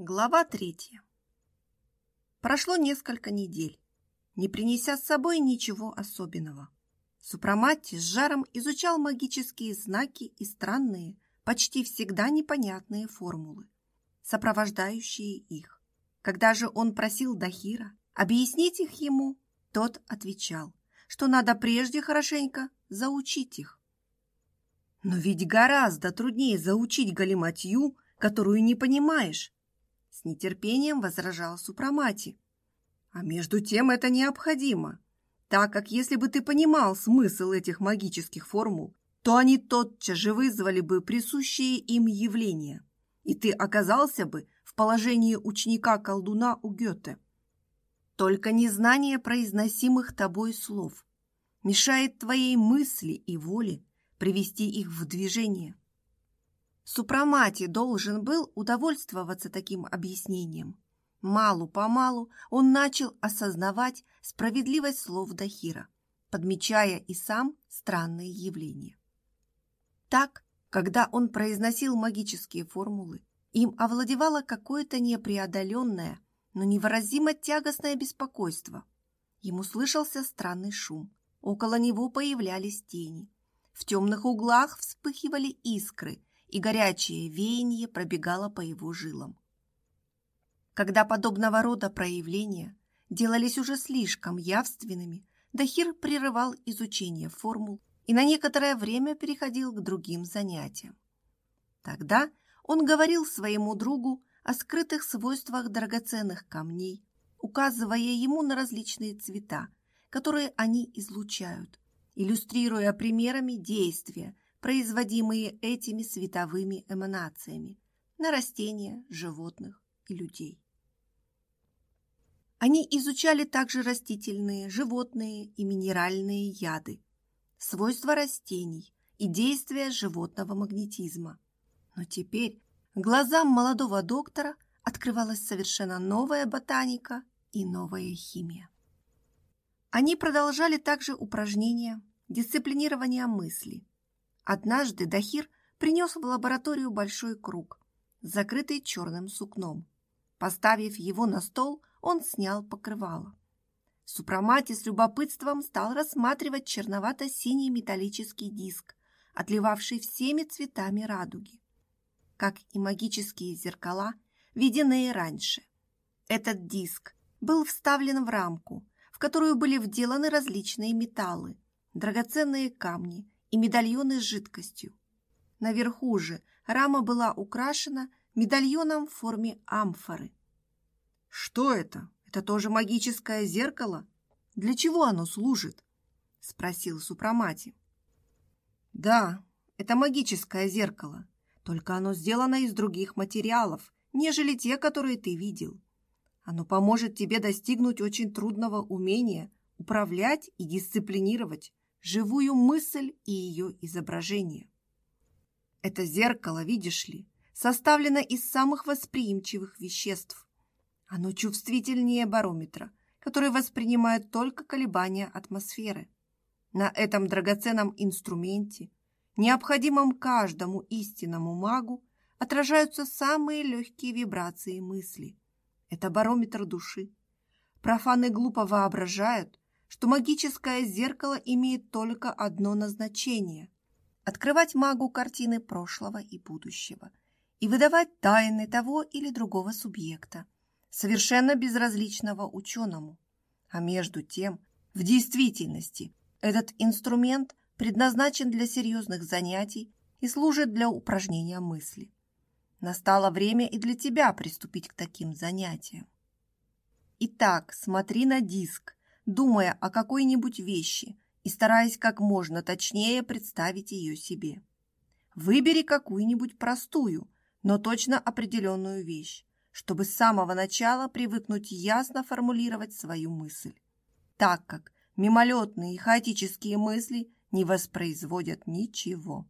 Глава третья. Прошло несколько недель, не принеся с собой ничего особенного. Супрамати с жаром изучал магические знаки и странные, почти всегда непонятные формулы, сопровождающие их. Когда же он просил Дахира объяснить их ему, тот отвечал, что надо прежде хорошенько заучить их. Но ведь гораздо труднее заучить галиматью, которую не понимаешь, с нетерпением возражал Супрамати. А между тем это необходимо, так как если бы ты понимал смысл этих магических формул, то они тотчас же вызвали бы присущие им явления, и ты оказался бы в положении ученика-колдуна у Гёте. Только незнание произносимых тобой слов мешает твоей мысли и воле привести их в движение. Супрамати должен был удовольствоваться таким объяснением. Малу-помалу он начал осознавать справедливость слов Дахира, подмечая и сам странные явления. Так, когда он произносил магические формулы, им овладевало какое-то непреодоленное, но невыразимо тягостное беспокойство. Ему слышался странный шум. Около него появлялись тени. В темных углах вспыхивали искры – и горячее веяние пробегало по его жилам. Когда подобного рода проявления делались уже слишком явственными, Дахир прерывал изучение формул и на некоторое время переходил к другим занятиям. Тогда он говорил своему другу о скрытых свойствах драгоценных камней, указывая ему на различные цвета, которые они излучают, иллюстрируя примерами действия производимые этими световыми эманациями на растения, животных и людей. Они изучали также растительные, животные и минеральные яды, свойства растений и действия животного магнетизма. Но теперь глазам молодого доктора открывалась совершенно новая ботаника и новая химия. Они продолжали также упражнения дисциплинирования мысли, Однажды Дахир принес в лабораторию большой круг, закрытый черным сукном. Поставив его на стол, он снял покрывало. Супрамати с любопытством стал рассматривать черновато-синий металлический диск, отливавший всеми цветами радуги. Как и магические зеркала, виденные раньше. Этот диск был вставлен в рамку, в которую были вделаны различные металлы, драгоценные камни и медальоны с жидкостью. Наверху же рама была украшена медальоном в форме амфоры. «Что это? Это тоже магическое зеркало? Для чего оно служит?» — спросил Супрамати. «Да, это магическое зеркало, только оно сделано из других материалов, нежели те, которые ты видел. Оно поможет тебе достигнуть очень трудного умения управлять и дисциплинировать живую мысль и ее изображение. Это зеркало, видишь ли, составлено из самых восприимчивых веществ. Оно чувствительнее барометра, который воспринимает только колебания атмосферы. На этом драгоценном инструменте, необходимом каждому истинному магу, отражаются самые легкие вибрации мысли. Это барометр души. Профаны глупо воображают, что магическое зеркало имеет только одно назначение – открывать магу картины прошлого и будущего и выдавать тайны того или другого субъекта, совершенно безразличного ученому. А между тем, в действительности, этот инструмент предназначен для серьезных занятий и служит для упражнения мысли. Настало время и для тебя приступить к таким занятиям. Итак, смотри на диск, думая о какой-нибудь вещи и стараясь как можно точнее представить ее себе. Выбери какую-нибудь простую, но точно определенную вещь, чтобы с самого начала привыкнуть ясно формулировать свою мысль, так как мимолетные и хаотические мысли не воспроизводят ничего.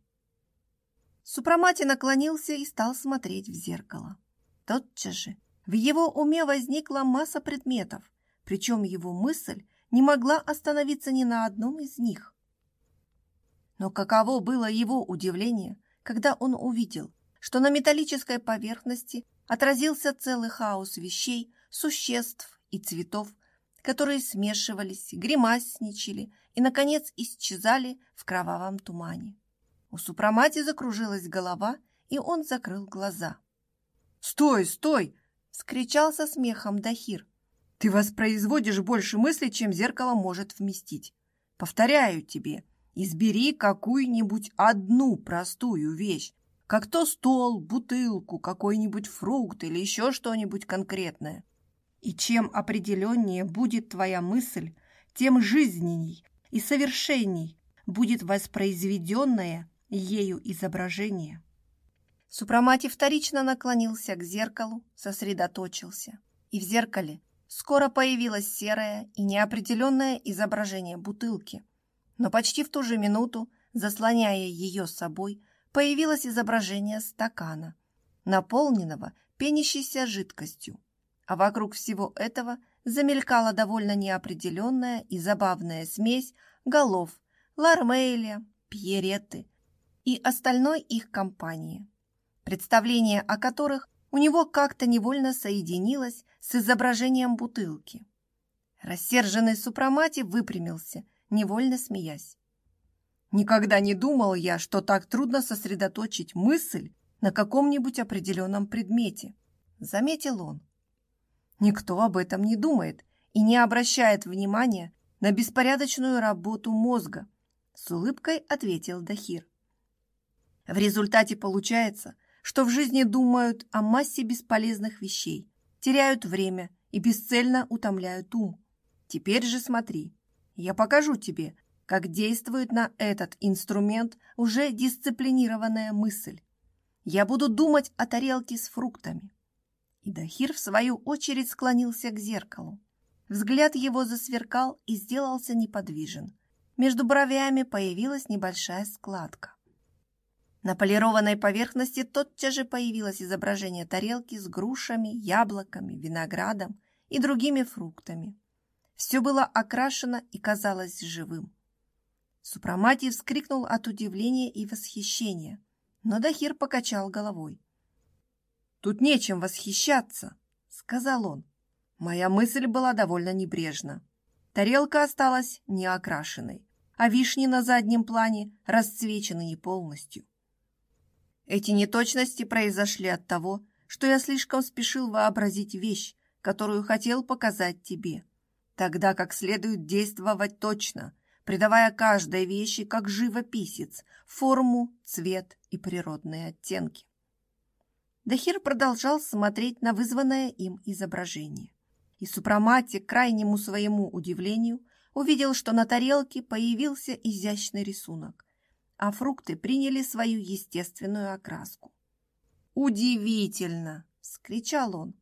Супрамати наклонился и стал смотреть в зеркало. Тотчас же в его уме возникла масса предметов, причем его мысль не могла остановиться ни на одном из них. Но каково было его удивление, когда он увидел, что на металлической поверхности отразился целый хаос вещей, существ и цветов, которые смешивались, гримасничали и, наконец, исчезали в кровавом тумане. У Супрамати закружилась голова, и он закрыл глаза. «Стой, стой!» — скричал со смехом Дахир. «Ты воспроизводишь больше мыслей, чем зеркало может вместить. Повторяю тебе, избери какую-нибудь одну простую вещь, как то стол, бутылку, какой-нибудь фрукт или еще что-нибудь конкретное. И чем определеннее будет твоя мысль, тем жизненней и совершенней будет воспроизведенное ею изображение. Супрамати вторично наклонился к зеркалу, сосредоточился. И в зеркале скоро появилось серое и неопределенное изображение бутылки. Но почти в ту же минуту, заслоняя ее собой, появилось изображение стакана, наполненного пенящейся жидкостью. А вокруг всего этого замелькала довольно неопределенная и забавная смесь голов Лармейля, Пьеретты и остальной их компании представление о которых у него как-то невольно соединилось с изображением бутылки. Рассерженный супромати выпрямился, невольно смеясь. Никогда не думал я, что так трудно сосредоточить мысль на каком-нибудь определенном предмете, заметил он. Никто об этом не думает и не обращает внимания на беспорядочную работу мозга, с улыбкой ответил Дахир. В результате получается, что в жизни думают о массе бесполезных вещей, теряют время и бесцельно утомляют ум. Теперь же смотри, я покажу тебе, как действует на этот инструмент уже дисциплинированная мысль. Я буду думать о тарелке с фруктами. И Дахир, в свою очередь, склонился к зеркалу. Взгляд его засверкал и сделался неподвижен. Между бровями появилась небольшая складка. На полированной поверхности тотчас же появилось изображение тарелки с грушами, яблоками, виноградом и другими фруктами. Все было окрашено и казалось живым. Супраматий вскрикнул от удивления и восхищения, но Дахир покачал головой. «Тут нечем восхищаться», — сказал он. Моя мысль была довольно небрежна. Тарелка осталась неокрашенной, а вишни на заднем плане расцвечены не полностью. Эти неточности произошли от того, что я слишком спешил вообразить вещь, которую хотел показать тебе, тогда как следует действовать точно, придавая каждой вещи, как живописец, форму, цвет и природные оттенки. Дахир продолжал смотреть на вызванное им изображение. И Супрамати, к крайнему своему удивлению, увидел, что на тарелке появился изящный рисунок, а фрукты приняли свою естественную окраску. «Удивительно!» — вскричал он.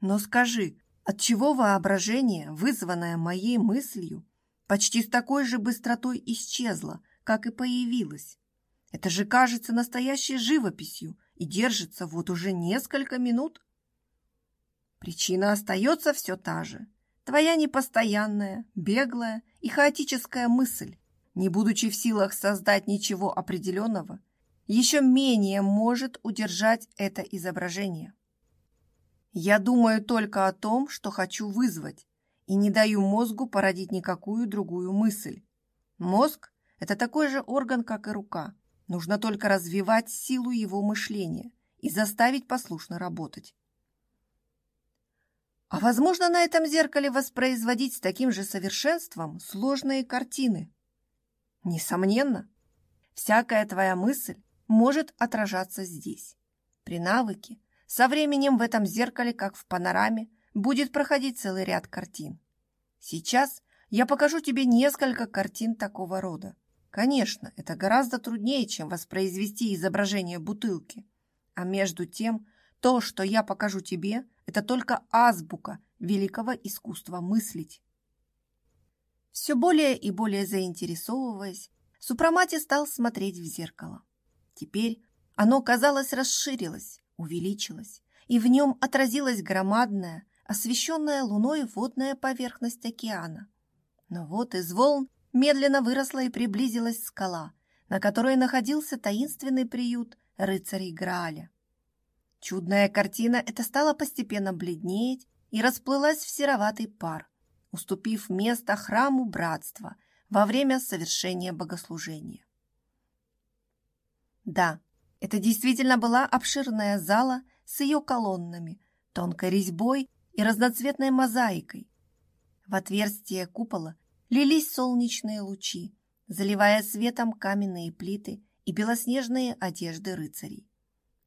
«Но скажи, от чего воображение, вызванное моей мыслью, почти с такой же быстротой исчезло, как и появилось? Это же кажется настоящей живописью и держится вот уже несколько минут». Причина остается все та же. Твоя непостоянная, беглая и хаотическая мысль, не будучи в силах создать ничего определенного, еще менее может удержать это изображение. Я думаю только о том, что хочу вызвать, и не даю мозгу породить никакую другую мысль. Мозг – это такой же орган, как и рука. Нужно только развивать силу его мышления и заставить послушно работать. А возможно на этом зеркале воспроизводить с таким же совершенством сложные картины – Несомненно, всякая твоя мысль может отражаться здесь. При навыке со временем в этом зеркале, как в панораме, будет проходить целый ряд картин. Сейчас я покажу тебе несколько картин такого рода. Конечно, это гораздо труднее, чем воспроизвести изображение бутылки. А между тем, то, что я покажу тебе, это только азбука великого искусства мыслить. Все более и более заинтересовываясь, Супрамати стал смотреть в зеркало. Теперь оно, казалось, расширилось, увеличилось, и в нем отразилась громадная, освещенная луной водная поверхность океана. Но вот из волн медленно выросла и приблизилась скала, на которой находился таинственный приют рыцарей Грааля. Чудная картина эта стала постепенно бледнеть и расплылась в сероватый пар, уступив место храму братства во время совершения богослужения. Да, это действительно была обширная зала с ее колоннами, тонкой резьбой и разноцветной мозаикой. В отверстие купола лились солнечные лучи, заливая светом каменные плиты и белоснежные одежды рыцарей.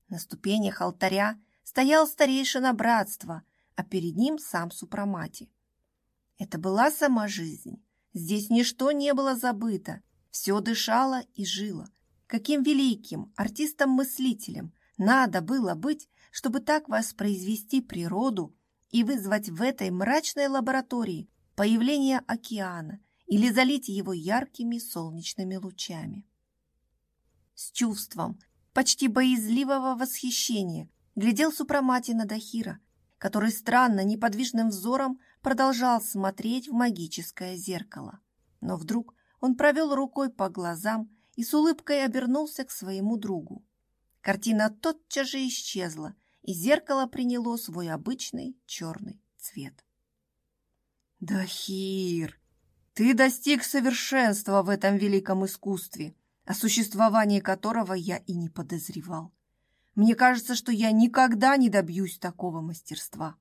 На ступенях алтаря стоял старейшина братства, а перед ним сам Супрамати. Это была сама жизнь. Здесь ничто не было забыто, все дышало и жило. Каким великим артистом-мыслителем надо было быть, чтобы так воспроизвести природу и вызвать в этой мрачной лаборатории появление океана или залить его яркими солнечными лучами. С чувством, почти боязливого восхищения, глядел Супрамати на Дахира, который странно неподвижным взором продолжал смотреть в магическое зеркало. Но вдруг он провел рукой по глазам и с улыбкой обернулся к своему другу. Картина тотчас же исчезла, и зеркало приняло свой обычный черный цвет. «Дахир, ты достиг совершенства в этом великом искусстве, о существовании которого я и не подозревал. Мне кажется, что я никогда не добьюсь такого мастерства».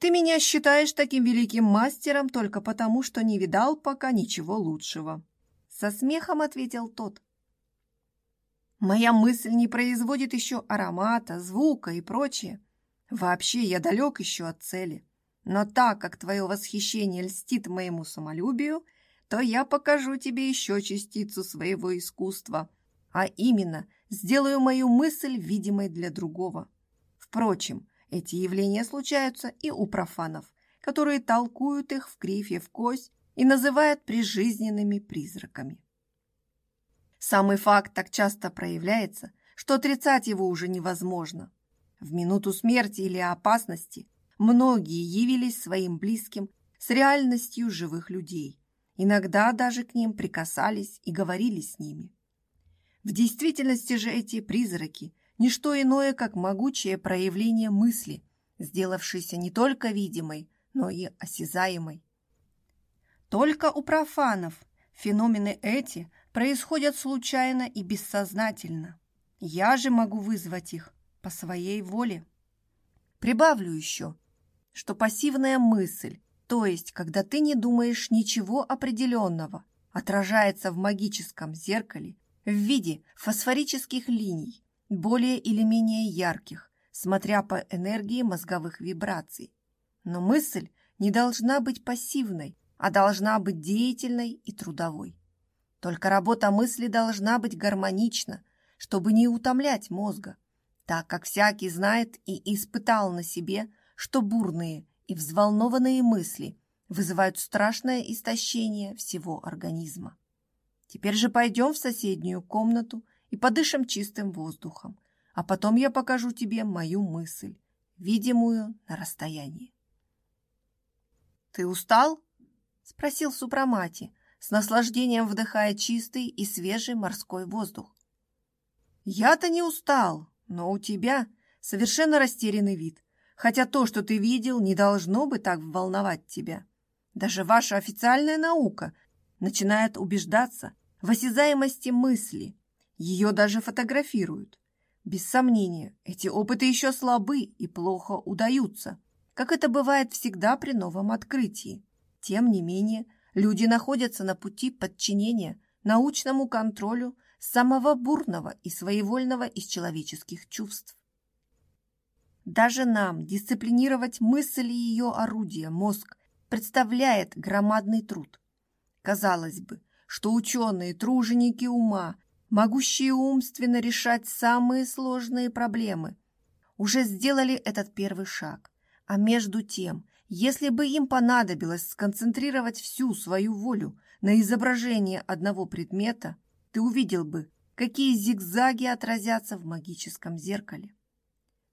«Ты меня считаешь таким великим мастером только потому, что не видал пока ничего лучшего», со смехом ответил тот. Моя мысль не производит еще аромата, звука и прочее. Вообще я далек еще от цели. Но так как твое восхищение льстит моему самолюбию, то я покажу тебе еще частицу своего искусства, а именно сделаю мою мысль видимой для другого. Впрочем, эти явления случаются и у профанов, которые толкуют их в крифе в кость и называют прижизненными призраками. Самый факт так часто проявляется, что отрицать его уже невозможно. В минуту смерти или опасности многие явились своим близким с реальностью живых людей. Иногда даже к ним прикасались и говорили с ними. В действительности же эти призраки – не что иное, как могучее проявление мысли, сделавшейся не только видимой, но и осязаемой. Только у профанов феномены эти происходят случайно и бессознательно. Я же могу вызвать их по своей воле. Прибавлю еще, что пассивная мысль, то есть когда ты не думаешь ничего определенного, отражается в магическом зеркале в виде фосфорических линий, более или менее ярких, смотря по энергии мозговых вибраций. Но мысль не должна быть пассивной, а должна быть деятельной и трудовой. Только работа мысли должна быть гармонична, чтобы не утомлять мозга, так как всякий знает и испытал на себе, что бурные и взволнованные мысли вызывают страшное истощение всего организма. Теперь же пойдем в соседнюю комнату и подышим чистым воздухом, а потом я покажу тебе мою мысль, видимую на расстоянии. «Ты устал?» – спросил Супрамати, с наслаждением вдыхая чистый и свежий морской воздух. «Я-то не устал, но у тебя совершенно растерянный вид, хотя то, что ты видел, не должно бы так волновать тебя. Даже ваша официальная наука начинает убеждаться в осязаемости мысли, ее даже фотографируют. Без сомнения, эти опыты еще слабы и плохо удаются, как это бывает всегда при новом открытии. Тем не менее, Люди находятся на пути подчинения научному контролю самого бурного и своевольного из человеческих чувств. Даже нам дисциплинировать мысль и ее орудие, мозг, представляет громадный труд. Казалось бы, что ученые, труженики ума, могущие умственно решать самые сложные проблемы, уже сделали этот первый шаг. А между тем если бы им понадобилось сконцентрировать всю свою волю на изображение одного предмета, ты увидел бы, какие зигзаги отразятся в магическом зеркале.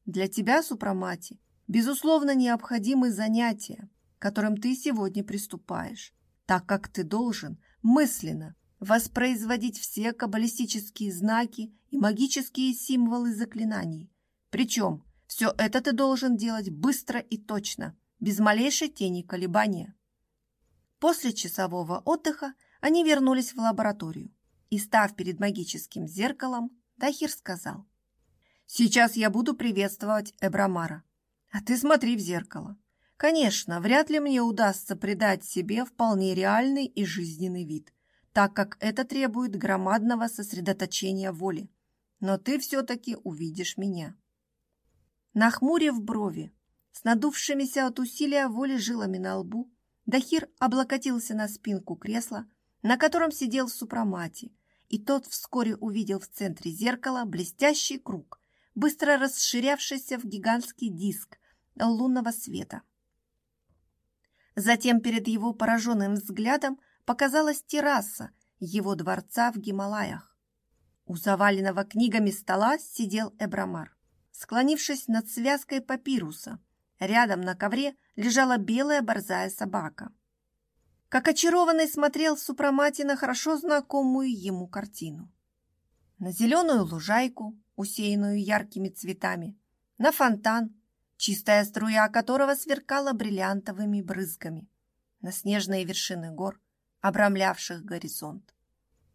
Для тебя, Супрамати, безусловно, необходимы занятия, которым ты сегодня приступаешь, так как ты должен мысленно воспроизводить все каббалистические знаки и магические символы заклинаний, Причем все это ты должен делать быстро и точно, без малейшей тени колебания. После часового отдыха они вернулись в лабораторию. И, став перед магическим зеркалом, Дахир сказал, «Сейчас я буду приветствовать Эбрамара, а ты смотри в зеркало. Конечно, вряд ли мне удастся придать себе вполне реальный и жизненный вид, так как это требует громадного сосредоточения воли. Но ты все-таки увидишь меня». Нахмурив брови, с надувшимися от усилия воли жилами на лбу, Дахир облокотился на спинку кресла, на котором сидел в супромате, и тот вскоре увидел в центре зеркала блестящий круг, быстро расширявшийся в гигантский диск лунного света. Затем перед его пораженным взглядом показалась терраса его дворца в Гималаях. У заваленного книгами стола сидел Эбрамар склонившись над связкой папируса. Рядом на ковре лежала белая борзая собака. Как очарованный смотрел в супромате на хорошо знакомую ему картину. На зеленую лужайку, усеянную яркими цветами, на фонтан, чистая струя которого сверкала бриллиантовыми брызгами, на снежные вершины гор, обрамлявших горизонт.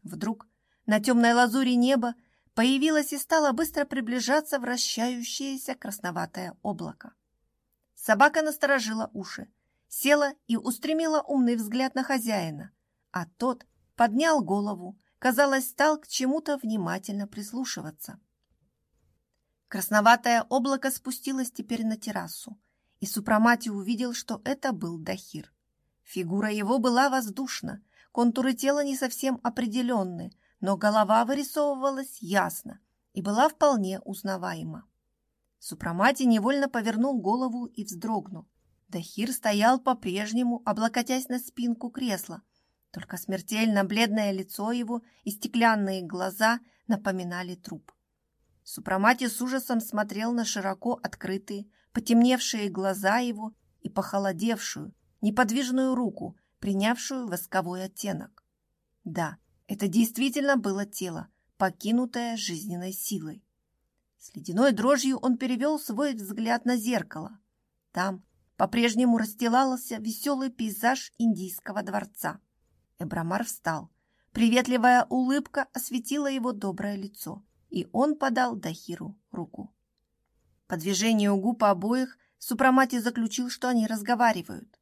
Вдруг на темной лазури неба появилось и стало быстро приближаться вращающееся красноватое облако. Собака насторожила уши, села и устремила умный взгляд на хозяина, а тот поднял голову, казалось, стал к чему-то внимательно прислушиваться. Красноватое облако спустилось теперь на террасу, и Супрамати увидел, что это был Дахир. Фигура его была воздушна, контуры тела не совсем определенны, но голова вырисовывалась ясно и была вполне узнаваема. Супрамати невольно повернул голову и вздрогнул. Дахир стоял по-прежнему, облокотясь на спинку кресла, только смертельно бледное лицо его и стеклянные глаза напоминали труп. Супрамати с ужасом смотрел на широко открытые, потемневшие глаза его и похолодевшую, неподвижную руку, принявшую восковой оттенок. Да, это действительно было тело, покинутое жизненной силой. С ледяной дрожью он перевел свой взгляд на зеркало. Там по-прежнему расстилался веселый пейзаж индийского дворца. Эбрамар встал. Приветливая улыбка осветила его доброе лицо, и он подал Дахиру руку. По движению губ обоих Супрамати заключил, что они разговаривают.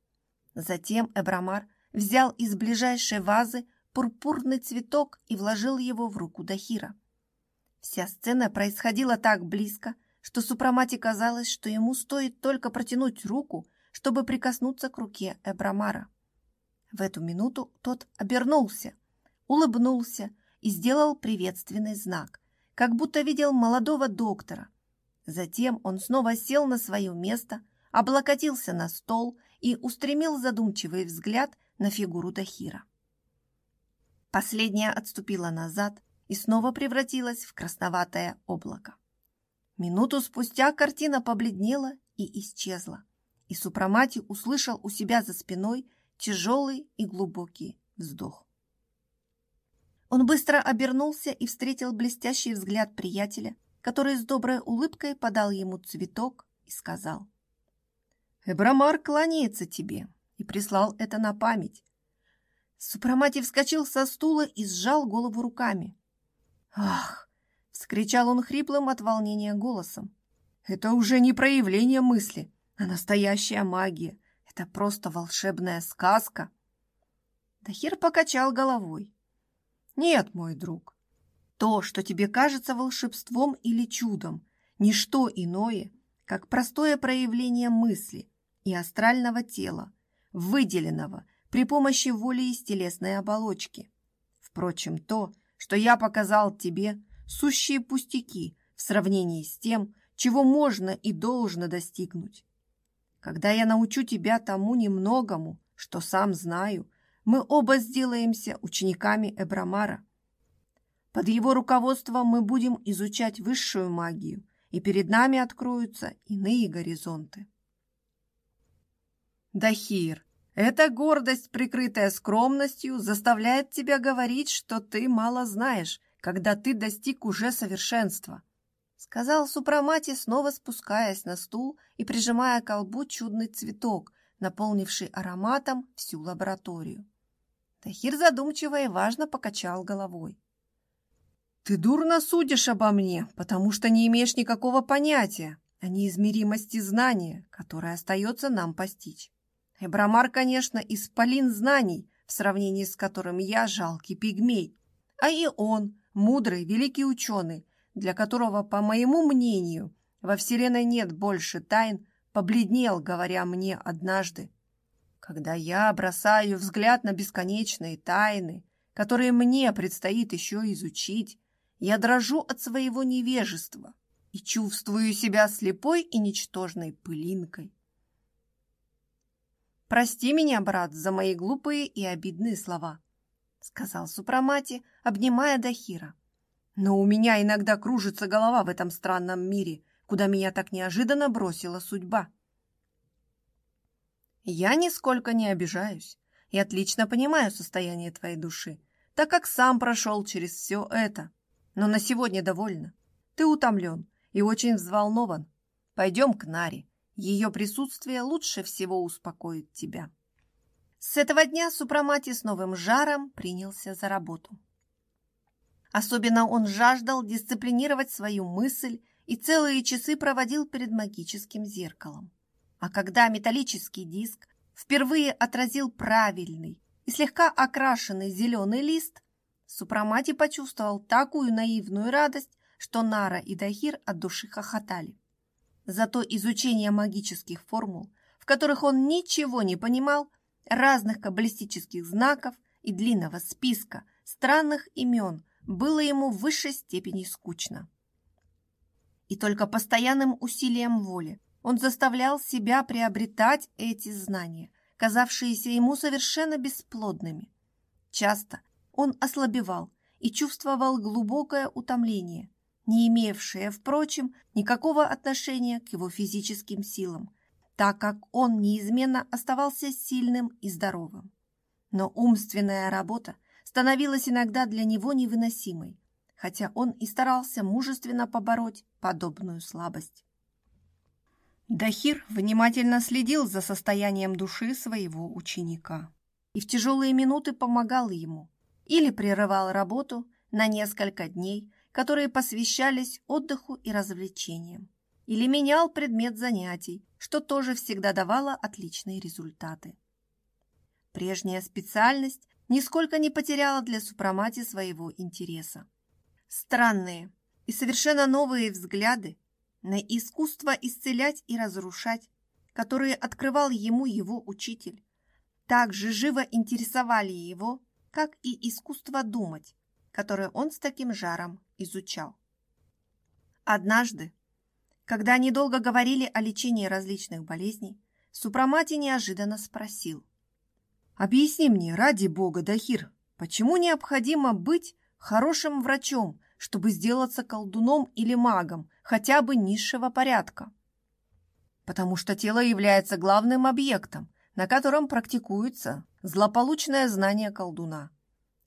Затем Эбрамар взял из ближайшей вазы пурпурный цветок и вложил его в руку Дахира. Вся сцена происходила так близко, что Супрамати казалось, что ему стоит только протянуть руку, чтобы прикоснуться к руке Эбрамара. В эту минуту тот обернулся, улыбнулся и сделал приветственный знак, как будто видел молодого доктора. Затем он снова сел на свое место, облокотился на стол и устремил задумчивый взгляд на фигуру Дахира. Последняя отступила назад и снова превратилась в красноватое облако. Минуту спустя картина побледнела и исчезла, и Супрамати услышал у себя за спиной тяжелый и глубокий вздох. Он быстро обернулся и встретил блестящий взгляд приятеля, который с доброй улыбкой подал ему цветок и сказал. «Эбрамар кланяется тебе и прислал это на память. Супрамати вскочил со стула и сжал голову руками. «Ах!» — вскричал он хриплым от волнения голосом. «Это уже не проявление мысли, а настоящая магия. Это просто волшебная сказка!» Дахир покачал головой. «Нет, мой друг, то, что тебе кажется волшебством или чудом, ничто иное, как простое проявление мысли и астрального тела, выделенного при помощи воли из телесной оболочки. Впрочем, то, что я показал тебе, сущие пустяки в сравнении с тем, чего можно и должно достигнуть. Когда я научу тебя тому немногому, что сам знаю, мы оба сделаемся учениками Эбрамара. Под его руководством мы будем изучать высшую магию, и перед нами откроются иные горизонты. Дахир, эта гордость, прикрытая скромностью, заставляет тебя говорить, что ты мало знаешь, когда ты достиг уже совершенства. сказал Супрамати, снова спускаясь на стул и прижимая к колбу чудный цветок, наполнивший ароматом всю лабораторию. Тахир задумчиво и важно покачал головой. «Ты дурно судишь обо мне, потому что не имеешь никакого понятия о неизмеримости знания, которое остается нам постичь. Эбрамар, конечно, исполин знаний, в сравнении с которым я жалкий пигмей, а и он, мудрый, великий ученый, для которого, по моему мнению, во Вселенной нет больше тайн, побледнел, говоря мне однажды. Когда я бросаю взгляд на бесконечные тайны, которые мне предстоит еще изучить, я дрожу от своего невежества и чувствую себя слепой и ничтожной пылинкой. «Прости меня, брат, за мои глупые и обидные слова», — сказал Супрамати, обнимая Дахира. «Но у меня иногда кружится голова в этом странном мире, куда меня так неожиданно бросила судьба». «Я нисколько не обижаюсь и отлично понимаю состояние твоей души, так как сам прошел через все это. Но на сегодня довольно. Ты утомлен и очень взволнован. Пойдем к Наре. Ее присутствие лучше всего успокоит тебя. С этого дня Супрамати с новым жаром принялся за работу. Особенно он жаждал дисциплинировать свою мысль и целые часы проводил перед магическим зеркалом. А когда металлический диск впервые отразил правильный и слегка окрашенный зеленый лист, Супрамати почувствовал такую наивную радость, что Нара и Дахир от души хохотали. Зато изучение магических формул, в которых он ничего не понимал, разных каббалистических знаков и длинного списка странных имен было ему в высшей степени скучно. И только постоянным усилием воли он заставлял себя приобретать эти знания, казавшиеся ему совершенно бесплодными. Часто он ослабевал и чувствовал глубокое утомление – не имевшее, впрочем, никакого отношения к его физическим силам, так как он неизменно оставался сильным и здоровым. Но умственная работа становилась иногда для него невыносимой, хотя он и старался мужественно побороть подобную слабость. Дахир внимательно следил за состоянием души своего ученика и в тяжелые минуты помогал ему или прерывал работу на несколько дней, которые посвящались отдыху и развлечениям, или менял предмет занятий, что тоже всегда давало отличные результаты. Прежняя специальность нисколько не потеряла для Супрамати своего интереса. Странные и совершенно новые взгляды на искусство исцелять и разрушать, которые открывал ему его учитель, так же живо интересовали его, как и искусство думать, которое он с таким жаром изучал. Однажды, когда они долго говорили о лечении различных болезней, Супрамати неожиданно спросил. «Объясни мне, ради бога, Дахир, почему необходимо быть хорошим врачом, чтобы сделаться колдуном или магом, хотя бы низшего порядка?» «Потому что тело является главным объектом, на котором практикуется злополучное знание колдуна.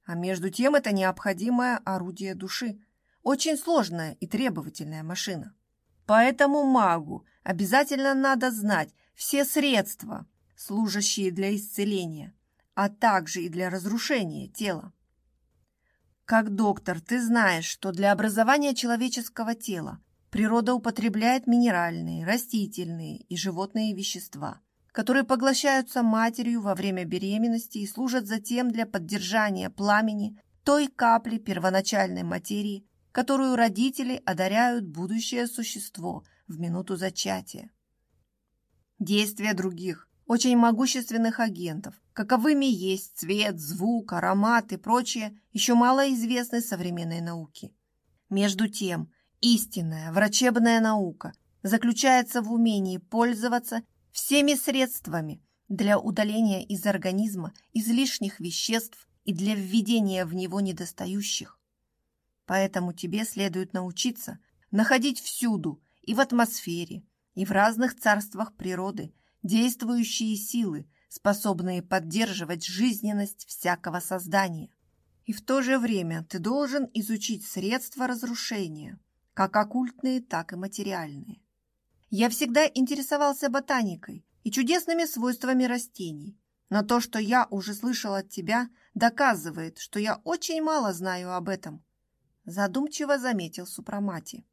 А между тем это необходимое орудие души, очень сложная и требовательная машина. Поэтому магу обязательно надо знать все средства, служащие для исцеления, а также и для разрушения тела. Как доктор, ты знаешь, что для образования человеческого тела природа употребляет минеральные, растительные и животные вещества, которые поглощаются матерью во время беременности и служат затем для поддержания пламени той капли первоначальной материи, которую родители одаряют будущее существо в минуту зачатия. Действия других, очень могущественных агентов, каковыми есть цвет, звук, аромат и прочее, еще мало известны современной науке. Между тем, истинная врачебная наука заключается в умении пользоваться всеми средствами для удаления из организма излишних веществ и для введения в него недостающих. Поэтому тебе следует научиться находить всюду, и в атмосфере, и в разных царствах природы, действующие силы, способные поддерживать жизненность всякого создания. И в то же время ты должен изучить средства разрушения, как оккультные, так и материальные. Я всегда интересовался ботаникой и чудесными свойствами растений, но то, что я уже слышал от тебя, доказывает, что я очень мало знаю об этом, задумчиво заметил Супрамати.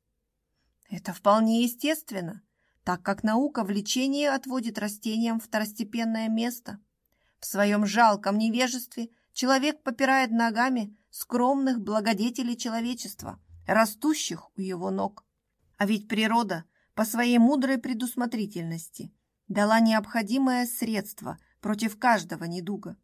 Это вполне естественно, так как наука в лечении отводит растениям второстепенное место. В своем жалком невежестве человек попирает ногами скромных благодетелей человечества, растущих у его ног. А ведь природа по своей мудрой предусмотрительности дала необходимое средство против каждого недуга.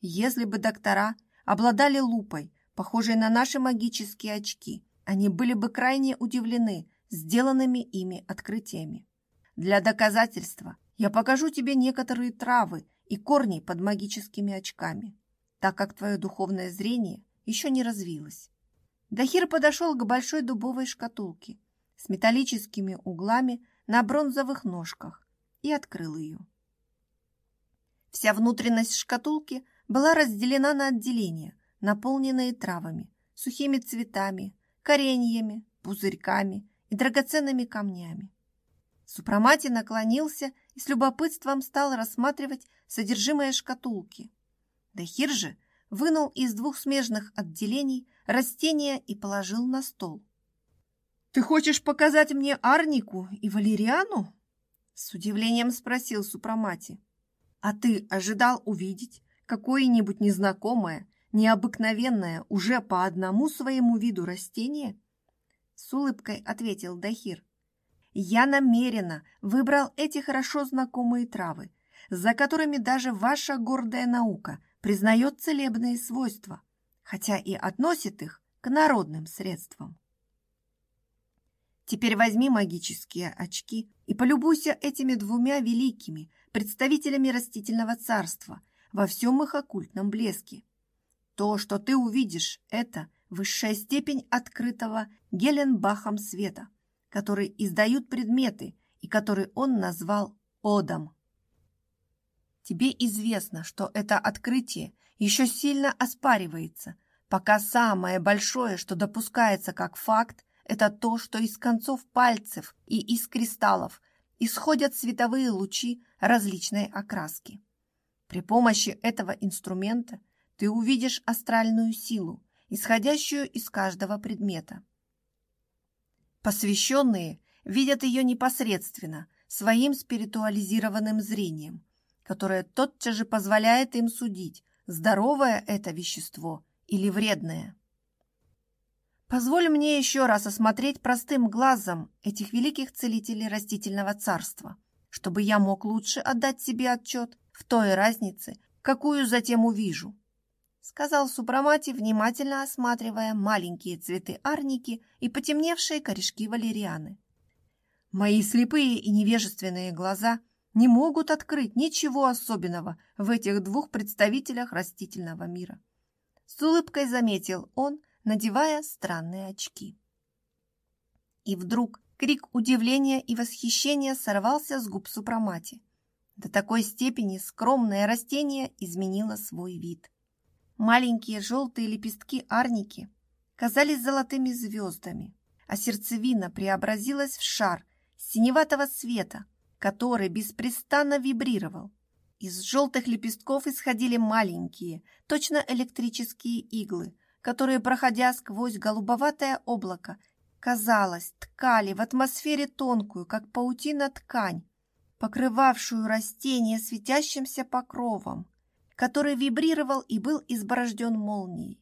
Если бы доктора обладали лупой, похожей на наши магические очки, они были бы крайне удивлены сделанными ими открытиями. Для доказательства я покажу тебе некоторые травы и корни под магическими очками, так как твое духовное зрение еще не развилось. Дахир подошел к большой дубовой шкатулке с металлическими углами на бронзовых ножках и открыл ее. Вся внутренность шкатулки была разделена на отделения, наполненные травами, сухими цветами, кореньями, пузырьками и драгоценными камнями. Супрамати наклонился и с любопытством стал рассматривать содержимое шкатулки. Дахир же вынул из двух смежных отделений растения и положил на стол. «Ты хочешь показать мне Арнику и Валериану?» С удивлением спросил Супрамати. «А ты ожидал увидеть какое-нибудь незнакомое, необыкновенное уже по одному своему виду растение?» С улыбкой ответил Дахир. «Я намеренно выбрал эти хорошо знакомые травы, за которыми даже ваша гордая наука признает целебные свойства, хотя и относит их к народным средствам. Теперь возьми магические очки и полюбуйся этими двумя великими представителями растительного царства во всем их оккультном блеске. То, что ты увидишь, это высшая степень открытого Геленбахом света, который издают предметы и который он назвал Одом. Тебе известно, что это открытие еще сильно оспаривается, пока самое большое, что допускается как факт, это то, что из концов пальцев и из кристаллов исходят световые лучи различной окраски. При помощи этого инструмента ты увидишь астральную силу, исходящую из каждого предмета. Посвященные видят ее непосредственно, своим спиритуализированным зрением, которое тотчас же позволяет им судить, здоровое это вещество или вредное. Позволь мне еще раз осмотреть простым глазом этих великих целителей растительного царства, чтобы я мог лучше отдать себе отчет в той разнице, какую затем увижу, сказал Супрамати, внимательно осматривая маленькие цветы арники и потемневшие корешки валерианы. Мои слепые и невежественные глаза – не могут открыть ничего особенного в этих двух представителях растительного мира. С улыбкой заметил он, надевая странные очки. И вдруг крик удивления и восхищения сорвался с губ Супрамати. До такой степени скромное растение изменило свой вид. Маленькие желтые лепестки арники казались золотыми звездами, а сердцевина преобразилась в шар синеватого цвета, который беспрестанно вибрировал. Из желтых лепестков исходили маленькие, точно электрические иглы, которые, проходя сквозь голубоватое облако, казалось, ткали в атмосфере тонкую, как паутина ткань, покрывавшую растение светящимся покровом, который вибрировал и был изборожден молнией.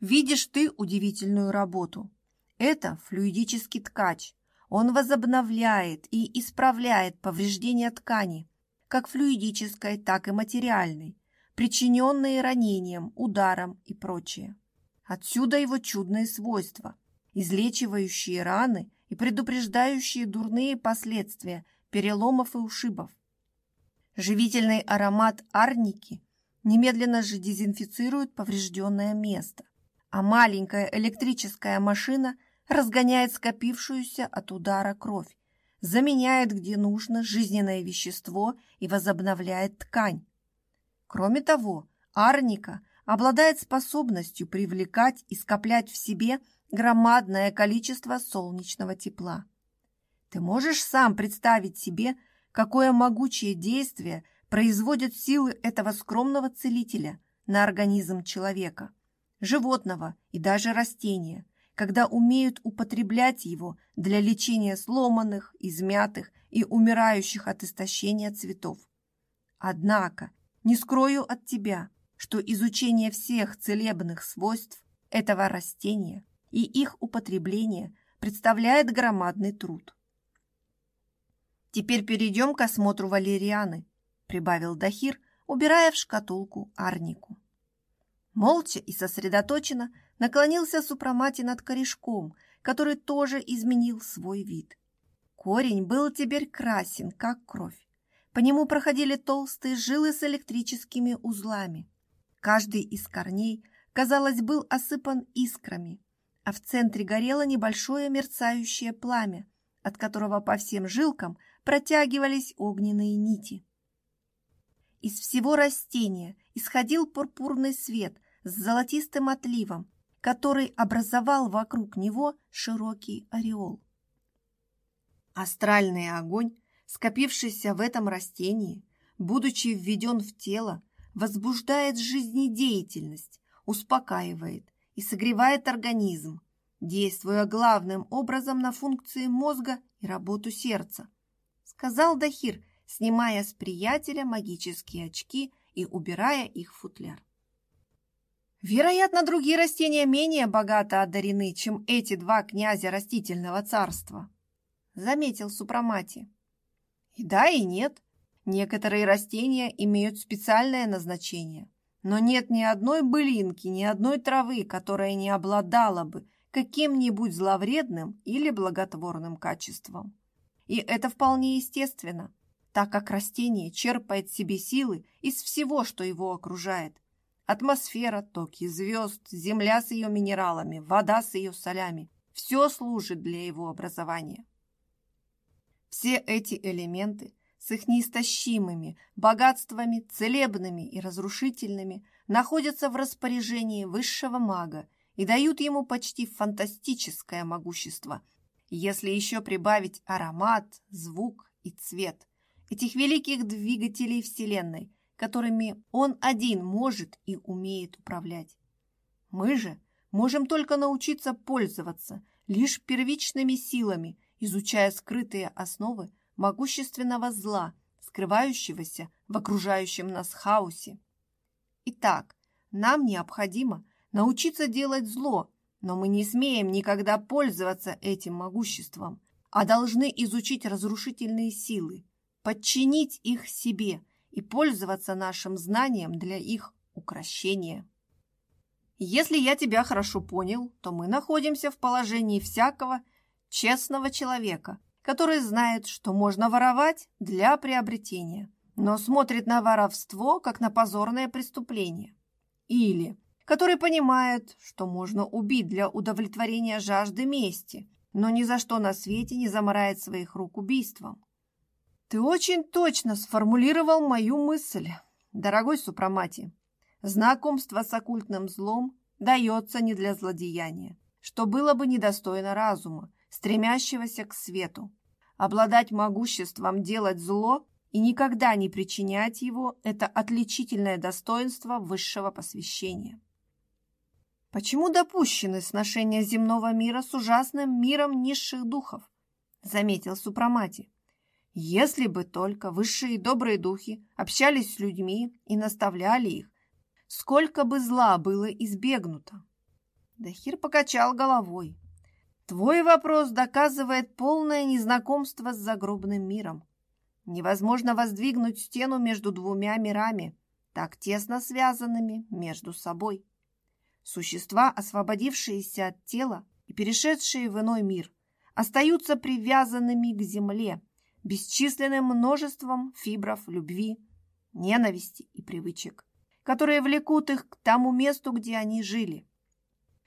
Видишь ты удивительную работу. Это флюидический ткач, он возобновляет и исправляет повреждения ткани, как флюидической, так и материальной, причиненные ранением, ударом и прочее. Отсюда его чудные свойства, излечивающие раны и предупреждающие дурные последствия переломов и ушибов. Живительный аромат арники немедленно же дезинфицирует поврежденное место, а маленькая электрическая машина – разгоняет скопившуюся от удара кровь, заменяет где нужно жизненное вещество и возобновляет ткань. Кроме того, арника обладает способностью привлекать и скоплять в себе громадное количество солнечного тепла. Ты можешь сам представить себе, какое могучее действие производят силы этого скромного целителя на организм человека, животного и даже растения, когда умеют употреблять его для лечения сломанных, измятых и умирающих от истощения цветов. Однако, не скрою от тебя, что изучение всех целебных свойств этого растения и их употребление представляет громадный труд. «Теперь перейдем к осмотру валерианы», – прибавил Дахир, убирая в шкатулку арнику. Молча и сосредоточенно наклонился Супрамати над корешком, который тоже изменил свой вид. Корень был теперь красен, как кровь. По нему проходили толстые жилы с электрическими узлами. Каждый из корней, казалось, был осыпан искрами, а в центре горело небольшое мерцающее пламя, от которого по всем жилкам – протягивались огненные нити. Из всего растения исходил пурпурный свет с золотистым отливом, который образовал вокруг него широкий ореол. Астральный огонь, скопившийся в этом растении, будучи введен в тело, возбуждает жизнедеятельность, успокаивает и согревает организм, действуя главным образом на функции мозга и работу сердца сказал Дахир, снимая с приятеля магические очки и убирая их в футляр. Вероятно, другие растения менее богато одарены, чем эти два князя растительного царства, заметил Супрамати. И да, и нет. Некоторые растения имеют специальное назначение, но нет ни одной былинки, ни одной травы, которая не обладала бы каким-нибудь зловредным или благотворным качеством. И это вполне естественно, так как растение черпает себе силы из всего, что его окружает. Атмосфера, токи звезд, земля с ее минералами, вода с ее солями – все служит для его образования. Все эти элементы с их неистощимыми богатствами, целебными и разрушительными находятся в распоряжении высшего мага и дают ему почти фантастическое могущество – если еще прибавить аромат, звук и цвет этих великих двигателей Вселенной, которыми он один может и умеет управлять. Мы же можем только научиться пользоваться лишь первичными силами, изучая скрытые основы могущественного зла, скрывающегося в окружающем нас хаосе. Итак, нам необходимо научиться делать зло но мы не смеем никогда пользоваться этим могуществом, а должны изучить разрушительные силы, подчинить их себе и пользоваться нашим знанием для их укрощения. Если я тебя хорошо понял, то мы находимся в положении всякого честного человека, который знает, что можно воровать для приобретения, но смотрит на воровство как на позорное преступление. Или который понимает, что можно убить для удовлетворения жажды мести, но ни за что на свете не замарает своих рук убийством. Ты очень точно сформулировал мою мысль, дорогой Супрамати. Знакомство с оккультным злом дается не для злодеяния, что было бы недостойно разума, стремящегося к свету. Обладать могуществом делать зло и никогда не причинять его – это отличительное достоинство высшего посвящения. Почему допущены сношения земного мира с ужасным миром низших духов? Заметил Супрамати. Если бы только высшие добрые духи общались с людьми и наставляли их, сколько бы зла было избегнуто. Дахир покачал головой. Твой вопрос доказывает полное незнакомство с загробным миром. Невозможно воздвигнуть стену между двумя мирами, так тесно связанными между собой. Существа, освободившиеся от тела и перешедшие в иной мир, остаются привязанными к земле бесчисленным множеством фибров любви, ненависти и привычек, которые влекут их к тому месту, где они жили.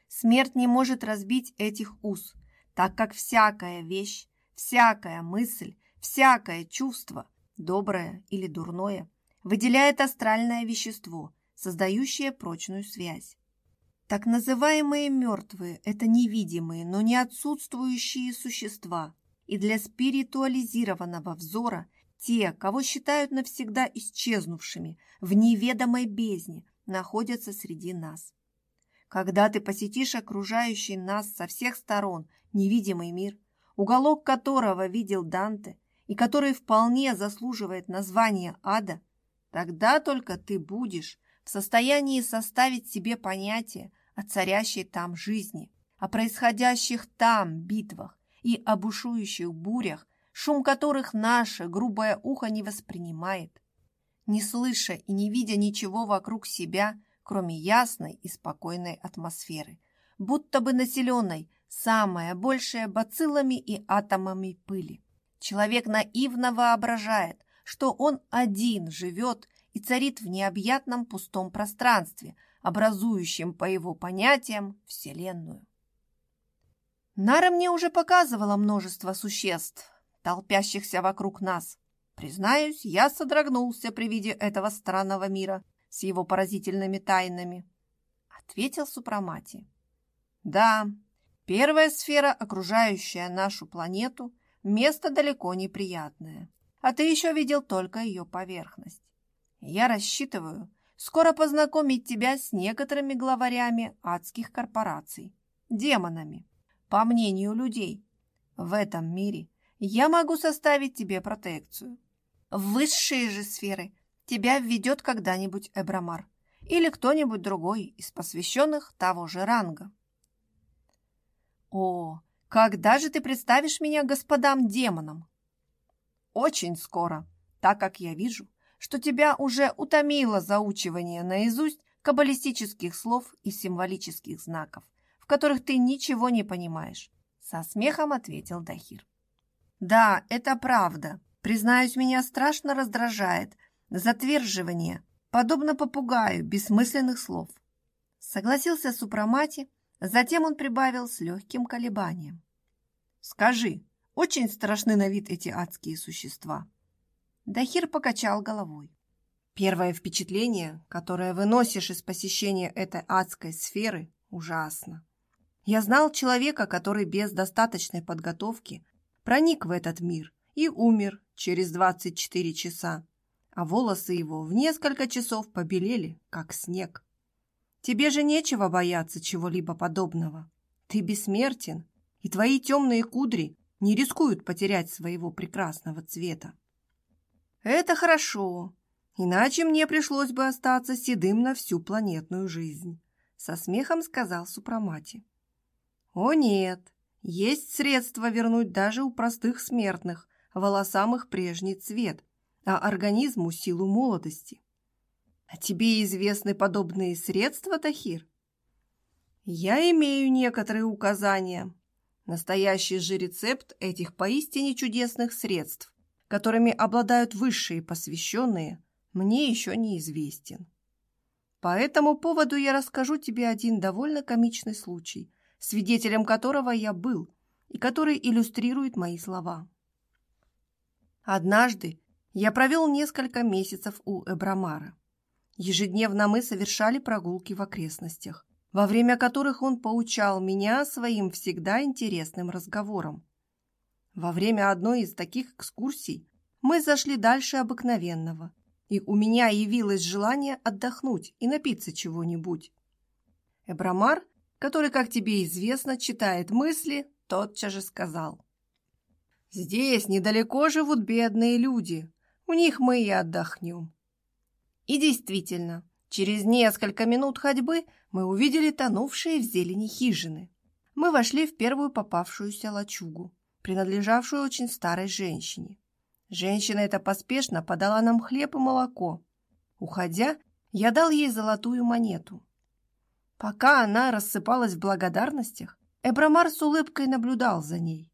Смерть не может разбить этих уз, так как всякая вещь, всякая мысль, всякое чувство, доброе или дурное, выделяет астральное вещество, создающее прочную связь. Так называемые мертвые – это невидимые, но не отсутствующие существа. И для спиритуализированного взора те, кого считают навсегда исчезнувшими в неведомой бездне, находятся среди нас. Когда ты посетишь окружающий нас со всех сторон невидимый мир, уголок которого видел Данте и который вполне заслуживает названия ада, тогда только ты будешь в состоянии составить себе понятие о царящей там жизни, о происходящих там битвах и о бурях, шум которых наше грубое ухо не воспринимает. Не слыша и не видя ничего вокруг себя, кроме ясной и спокойной атмосферы, будто бы населенной самое большее бациллами и атомами пыли. Человек наивно воображает, что он один живет и царит в необъятном пустом пространстве, образующем, по его понятиям, Вселенную. Нара мне уже показывала множество существ, толпящихся вокруг нас. Признаюсь, я содрогнулся при виде этого странного мира с его поразительными тайнами. Ответил Супрамати. Да, первая сфера, окружающая нашу планету, место далеко неприятное, а ты еще видел только ее поверхность. Я рассчитываю скоро познакомить тебя с некоторыми главарями адских корпораций, демонами. По мнению людей, в этом мире я могу составить тебе протекцию. Высшие же сферы тебя введет когда-нибудь Эбрамар или кто-нибудь другой из посвященных того же ранга. О, когда же ты представишь меня господам демонам? Очень скоро, так как я вижу, что тебя уже утомило заучивание наизусть каббалистических слов и символических знаков, в которых ты ничего не понимаешь, со смехом ответил Дахир. Да, это правда. Признаюсь, меня страшно раздражает затверживание, подобно попугаю бессмысленных слов. Согласился Супрамати, затем он прибавил с легким колебанием. Скажи, очень страшны на вид эти адские существа. Дахир покачал головой. Первое впечатление, которое выносишь из посещения этой адской сферы, ужасно. Я знал человека, который без достаточной подготовки проник в этот мир и умер через 24 часа, а волосы его в несколько часов побелели, как снег. Тебе же нечего бояться чего-либо подобного. Ты бессмертен, и твои темные кудри не рискуют потерять своего прекрасного цвета. Это хорошо, иначе мне пришлось бы остаться седым на всю планетную жизнь, со смехом сказал Супрамати. О нет, есть средства вернуть даже у простых смертных волосам их прежний цвет, а организму силу молодости. А тебе известны подобные средства, Тахир? Я имею некоторые указания. Настоящий же рецепт этих поистине чудесных средств которыми обладают высшие посвященные, мне еще неизвестен. По этому поводу я расскажу тебе один довольно комичный случай, свидетелем которого я был и который иллюстрирует мои слова. Однажды я провел несколько месяцев у Эбрамара. Ежедневно мы совершали прогулки в окрестностях, во время которых он поучал меня своим всегда интересным разговором. Во время одной из таких экскурсий мы зашли дальше обыкновенного, и у меня явилось желание отдохнуть и напиться чего-нибудь. Эбрамар, который, как тебе известно, читает мысли, тотчас же сказал. «Здесь недалеко живут бедные люди, у них мы и отдохнем». И действительно, через несколько минут ходьбы мы увидели тонувшие в зелени хижины. Мы вошли в первую попавшуюся лачугу принадлежавшую очень старой женщине. Женщина эта поспешно подала нам хлеб и молоко. Уходя, я дал ей золотую монету. Пока она рассыпалась в благодарностях, Эбрамар с улыбкой наблюдал за ней.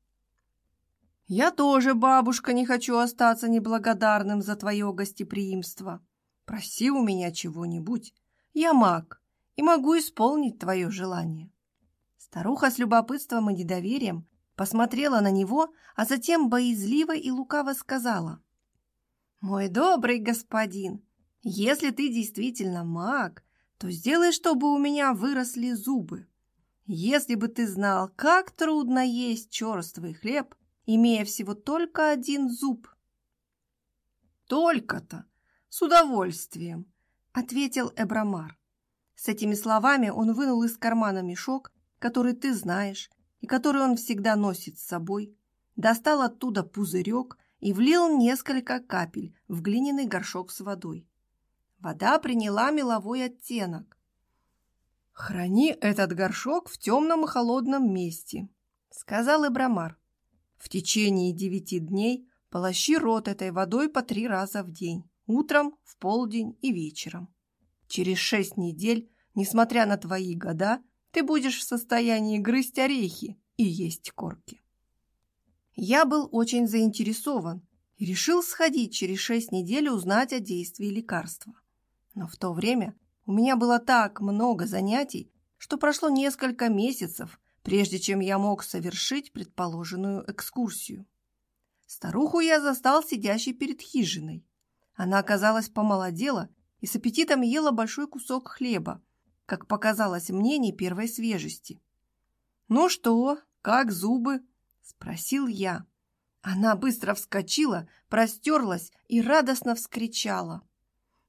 «Я тоже, бабушка, не хочу остаться неблагодарным за твое гостеприимство. Проси у меня чего-нибудь. Я маг и могу исполнить твое желание». Старуха с любопытством и недоверием посмотрела на него, а затем боязливо и лукаво сказала. «Мой добрый господин, если ты действительно маг, то сделай, чтобы у меня выросли зубы. Если бы ты знал, как трудно есть черствый хлеб, имея всего только один зуб. Только-то, с удовольствием, ответил Эбрамар. С этими словами он вынул из кармана мешок, который ты знаешь и который он всегда носит с собой, достал оттуда пузырек и влил несколько капель в глиняный горшок с водой. Вода приняла меловой оттенок. «Храни этот горшок в темном и холодном месте», — сказал Ибрамар. «В течение девяти дней полощи рот этой водой по три раза в день, утром, в полдень и вечером. Через шесть недель, несмотря на твои года, ты будешь в состоянии грызть орехи и есть корки». Я был очень заинтересован и решил сходить через шесть недель узнать о действии лекарства. Но в то время у меня было так много занятий, что прошло несколько месяцев, прежде чем я мог совершить предположенную экскурсию. Старуху я застал сидящей перед хижиной. Она, оказалась помолодела и с аппетитом ела большой кусок хлеба, как показалось мне, не первой свежести. «Ну что, как зубы?» – спросил я. Она быстро вскочила, простерлась и радостно вскричала.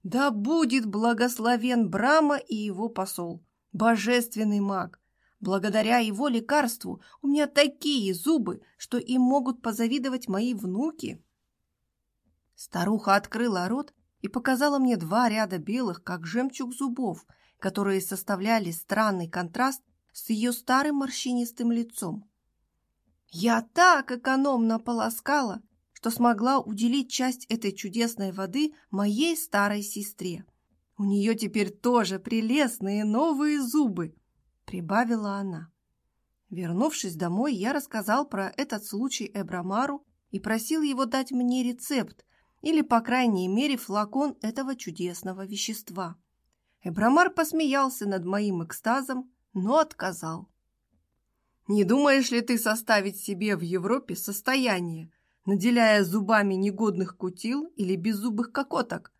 «Да будет благословен Брама и его посол, божественный маг! Благодаря его лекарству у меня такие зубы, что им могут позавидовать мои внуки!» Старуха открыла рот и показала мне два ряда белых, как жемчуг зубов, которые составляли странный контраст с ее старым морщинистым лицом. Я так экономно полоскала, что смогла уделить часть этой чудесной воды моей старой сестре. У нее теперь тоже прелестные новые зубы, прибавила она. Вернувшись домой, я рассказал про этот случай Эбрамару и просил его дать мне рецепт или, по крайней мере, флакон этого чудесного вещества. Эбрамар посмеялся над моим экстазом, но отказал. Не думаешь ли ты составить себе в Европе состояние, наделяя зубами негодных кутил или беззубых кокоток,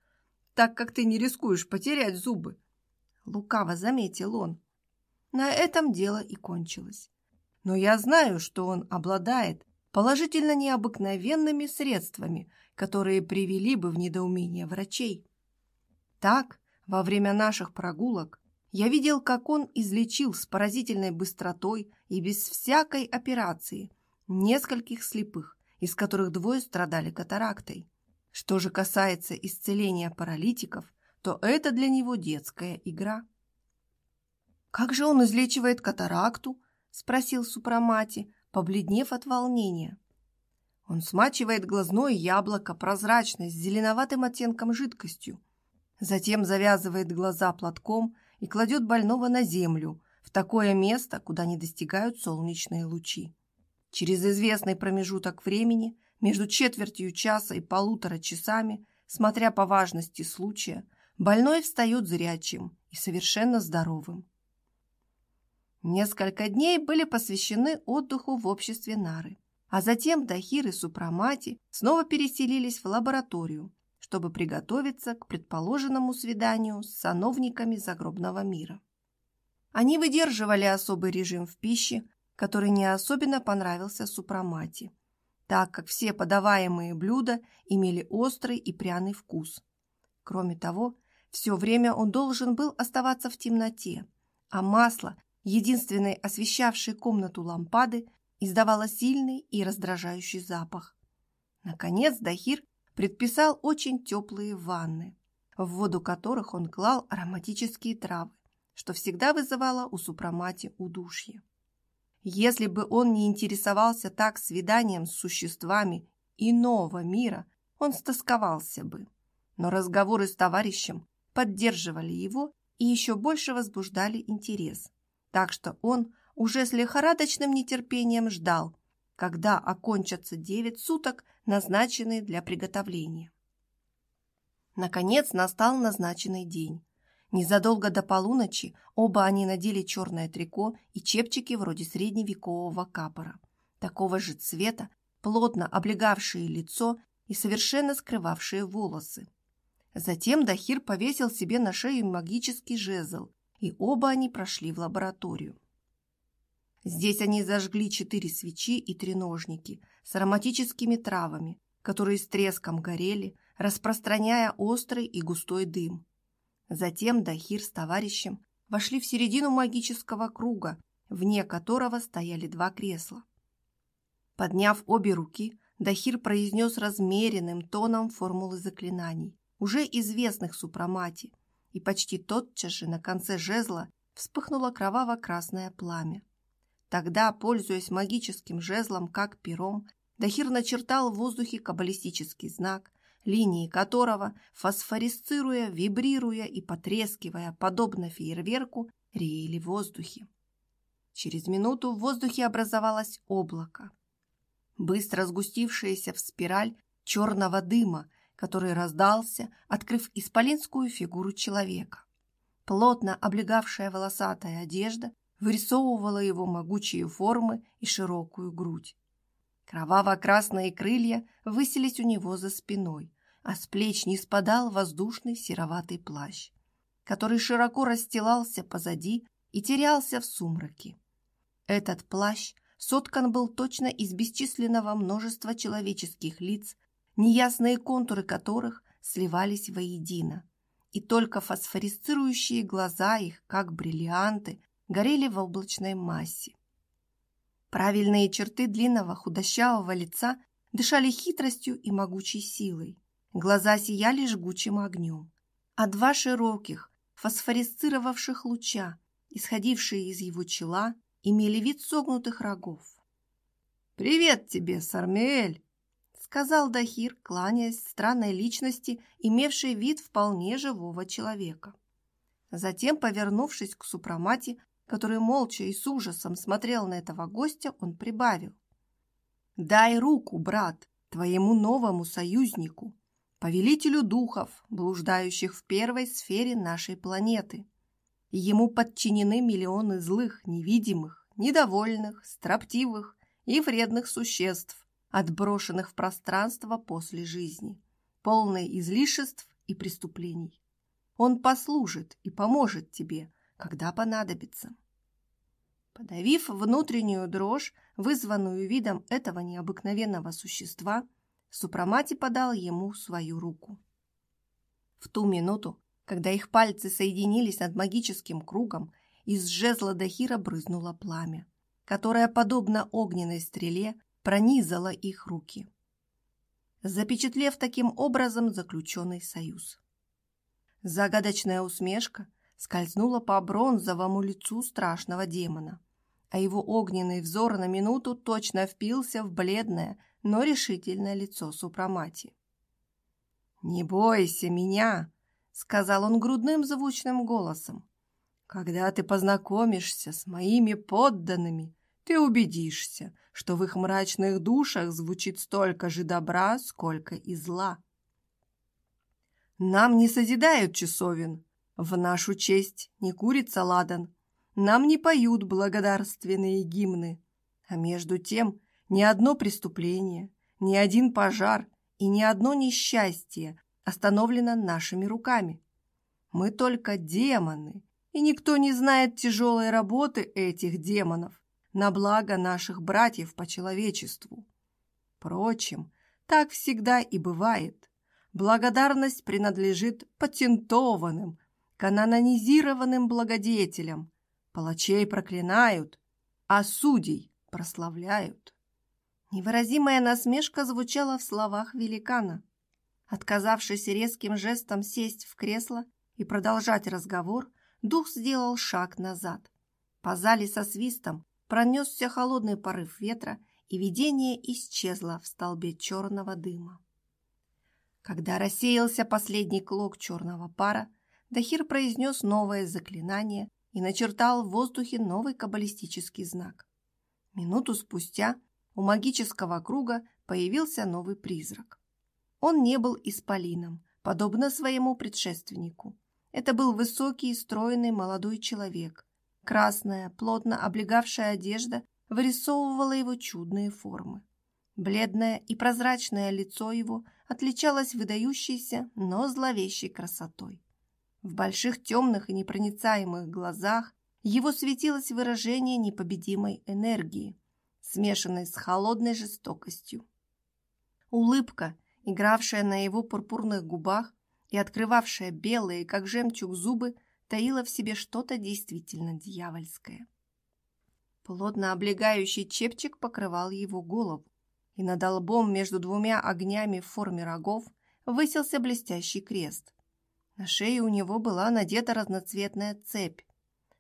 так как ты не рискуешь потерять зубы? Лукаво заметил он. На этом дело и кончилось. Но я знаю, что он обладает положительно необыкновенными средствами, которые привели бы в недоумение врачей. Так, во время наших прогулок я видел, как он излечил с поразительной быстротой и без всякой операции нескольких слепых, из которых двое страдали катарактой. Что же касается исцеления паралитиков, то это для него детская игра. «Как же он излечивает катаракту?» – спросил Супрамати, побледнев от волнения. Он смачивает глазное яблоко прозрачной с зеленоватым оттенком жидкостью, затем завязывает глаза платком и кладет больного на землю, в такое место, куда не достигают солнечные лучи. Через известный промежуток времени, между четвертью часа и полутора часами, смотря по важности случая, больной встает зрячим и совершенно здоровым. Несколько дней были посвящены отдыху в обществе Нары, а затем Дахир и Супрамати снова переселились в лабораторию, чтобы приготовиться к предположенному свиданию с сановниками загробного мира. Они выдерживали особый режим в пище, который не особенно понравился Супрамати, так как все подаваемые блюда имели острый и пряный вкус. Кроме того, все время он должен был оставаться в темноте, а масло, единственной освещавшей комнату лампады, издавало сильный и раздражающий запах. Наконец Дахир предписал очень теплые ванны, в воду которых он клал ароматические травы, что всегда вызывало у супрамати удушье. Если бы он не интересовался так свиданием с существами иного мира, он стосковался бы. Но разговоры с товарищем поддерживали его и еще больше возбуждали интерес. Так что он уже с лихорадочным нетерпением ждал, когда окончатся девять суток, назначенные для приготовления. Наконец настал назначенный день. Незадолго до полуночи оба они надели черное трико и чепчики вроде средневекового капора, такого же цвета, плотно облегавшие лицо и совершенно скрывавшие волосы. Затем Дахир повесил себе на шею магический жезл, и оба они прошли в лабораторию. Здесь они зажгли четыре свечи и треножники с ароматическими травами, которые с треском горели, распространяя острый и густой дым. Затем Дахир с товарищем вошли в середину магического круга, вне которого стояли два кресла. Подняв обе руки, Дахир произнес размеренным тоном формулы заклинаний, уже известных Супрамати, и почти тотчас же на конце жезла вспыхнуло кроваво-красное пламя. Тогда, пользуясь магическим жезлом как пером, Дахир начертал в воздухе каббалистический знак, линии которого, фосфорисцируя, вибрируя и потрескивая, подобно фейерверку, реяли в воздухе. Через минуту в воздухе образовалось облако, быстро сгустившееся в спираль черного дыма, который раздался, открыв исполинскую фигуру человека. Плотно облегавшая волосатая одежда вырисовывала его могучие формы и широкую грудь. Кроваво-красные крылья высились у него за спиной, а с плеч не спадал воздушный сероватый плащ, который широко расстилался позади и терялся в сумраке. Этот плащ соткан был точно из бесчисленного множества человеческих лиц, неясные контуры которых сливались воедино, и только фосфорисцирующие глаза их, как бриллианты, горели в облачной массе. Правильные черты длинного худощавого лица дышали хитростью и могучей силой. Глаза сияли жгучим огнем, а два широких, фосфорисцировавших луча, исходившие из его чела, имели вид согнутых рогов. «Привет тебе, Сармель!» — сказал Дахир, кланяясь странной личности, имевшей вид вполне живого человека. Затем, повернувшись к супрамате, который молча и с ужасом смотрел на этого гостя, он прибавил. «Дай руку, брат, твоему новому союзнику, повелителю духов, блуждающих в первой сфере нашей планеты. Ему подчинены миллионы злых, невидимых, недовольных, строптивых и вредных существ, отброшенных в пространство после жизни, полной излишеств и преступлений. Он послужит и поможет тебе, когда понадобится. Подавив внутреннюю дрожь, вызванную видом этого необыкновенного существа, Супрамати подал ему свою руку. В ту минуту, когда их пальцы соединились над магическим кругом, из жезла Дахира брызнуло пламя, которое, подобно огненной стреле, пронизало их руки, запечатлев таким образом заключенный союз. Загадочная усмешка – скользнула по бронзовому лицу страшного демона, а его огненный взор на минуту точно впился в бледное, но решительное лицо Супрамати. «Не бойся меня!» — сказал он грудным звучным голосом. «Когда ты познакомишься с моими подданными, ты убедишься, что в их мрачных душах звучит столько же добра, сколько и зла. Нам не созидают часовен, в нашу честь не курится ладан, нам не поют благодарственные гимны. А между тем ни одно преступление, ни один пожар и ни одно несчастье остановлено нашими руками. Мы только демоны, и никто не знает тяжелой работы этих демонов на благо наших братьев по человечеству. Впрочем, так всегда и бывает. Благодарность принадлежит патентованным, канонизированным благодетелям. Палачей проклинают, а судей прославляют. Невыразимая насмешка звучала в словах великана. Отказавшись резким жестом сесть в кресло и продолжать разговор, дух сделал шаг назад. По зале со свистом пронесся холодный порыв ветра, и видение исчезло в столбе черного дыма. Когда рассеялся последний клок черного пара, Дахир произнес новое заклинание и начертал в воздухе новый каббалистический знак. Минуту спустя у магического круга появился новый призрак. Он не был исполином, подобно своему предшественнику. Это был высокий и стройный молодой человек. Красная, плотно облегавшая одежда вырисовывала его чудные формы. Бледное и прозрачное лицо его отличалась выдающейся, но зловещей красотой. В больших темных и непроницаемых глазах его светилось выражение непобедимой энергии, смешанной с холодной жестокостью. Улыбка, игравшая на его пурпурных губах и открывавшая белые, как жемчуг, зубы, таила в себе что-то действительно дьявольское. Плотно облегающий чепчик покрывал его голову, и над лбом между двумя огнями в форме рогов высился блестящий крест. На шее у него была надета разноцветная цепь,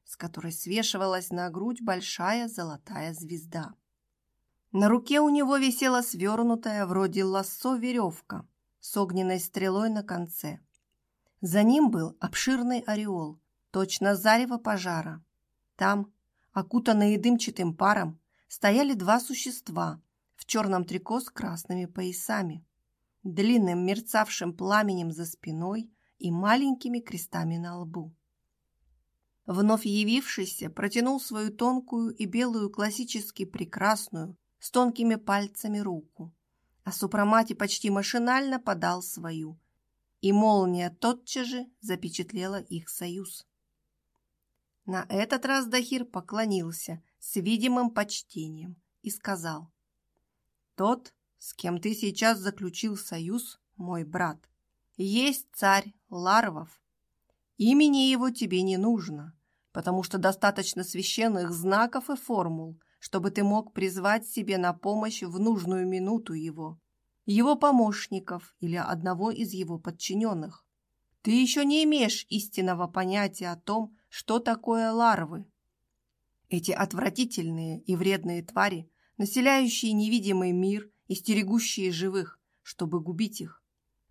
с которой свешивалась на грудь большая золотая звезда. На руке у него висела свернутая вроде лассо веревка с огненной стрелой на конце. За ним был обширный ореол, точно зарево пожара. Там, окутанные дымчатым паром, стояли два существа в черном трико с красными поясами, длинным мерцавшим пламенем за спиной и маленькими крестами на лбу. Вновь явившийся протянул свою тонкую и белую классически прекрасную с тонкими пальцами руку, а Супрамати почти машинально подал свою, и молния тотчас же запечатлела их союз. На этот раз Дахир поклонился с видимым почтением и сказал, «Тот, с кем ты сейчас заключил союз, мой брат, есть царь Ларвов. Имени его тебе не нужно, потому что достаточно священных знаков и формул, чтобы ты мог призвать себе на помощь в нужную минуту его, его помощников или одного из его подчиненных. Ты еще не имеешь истинного понятия о том, что такое ларвы. Эти отвратительные и вредные твари, населяющие невидимый мир и стерегущие живых, чтобы губить их.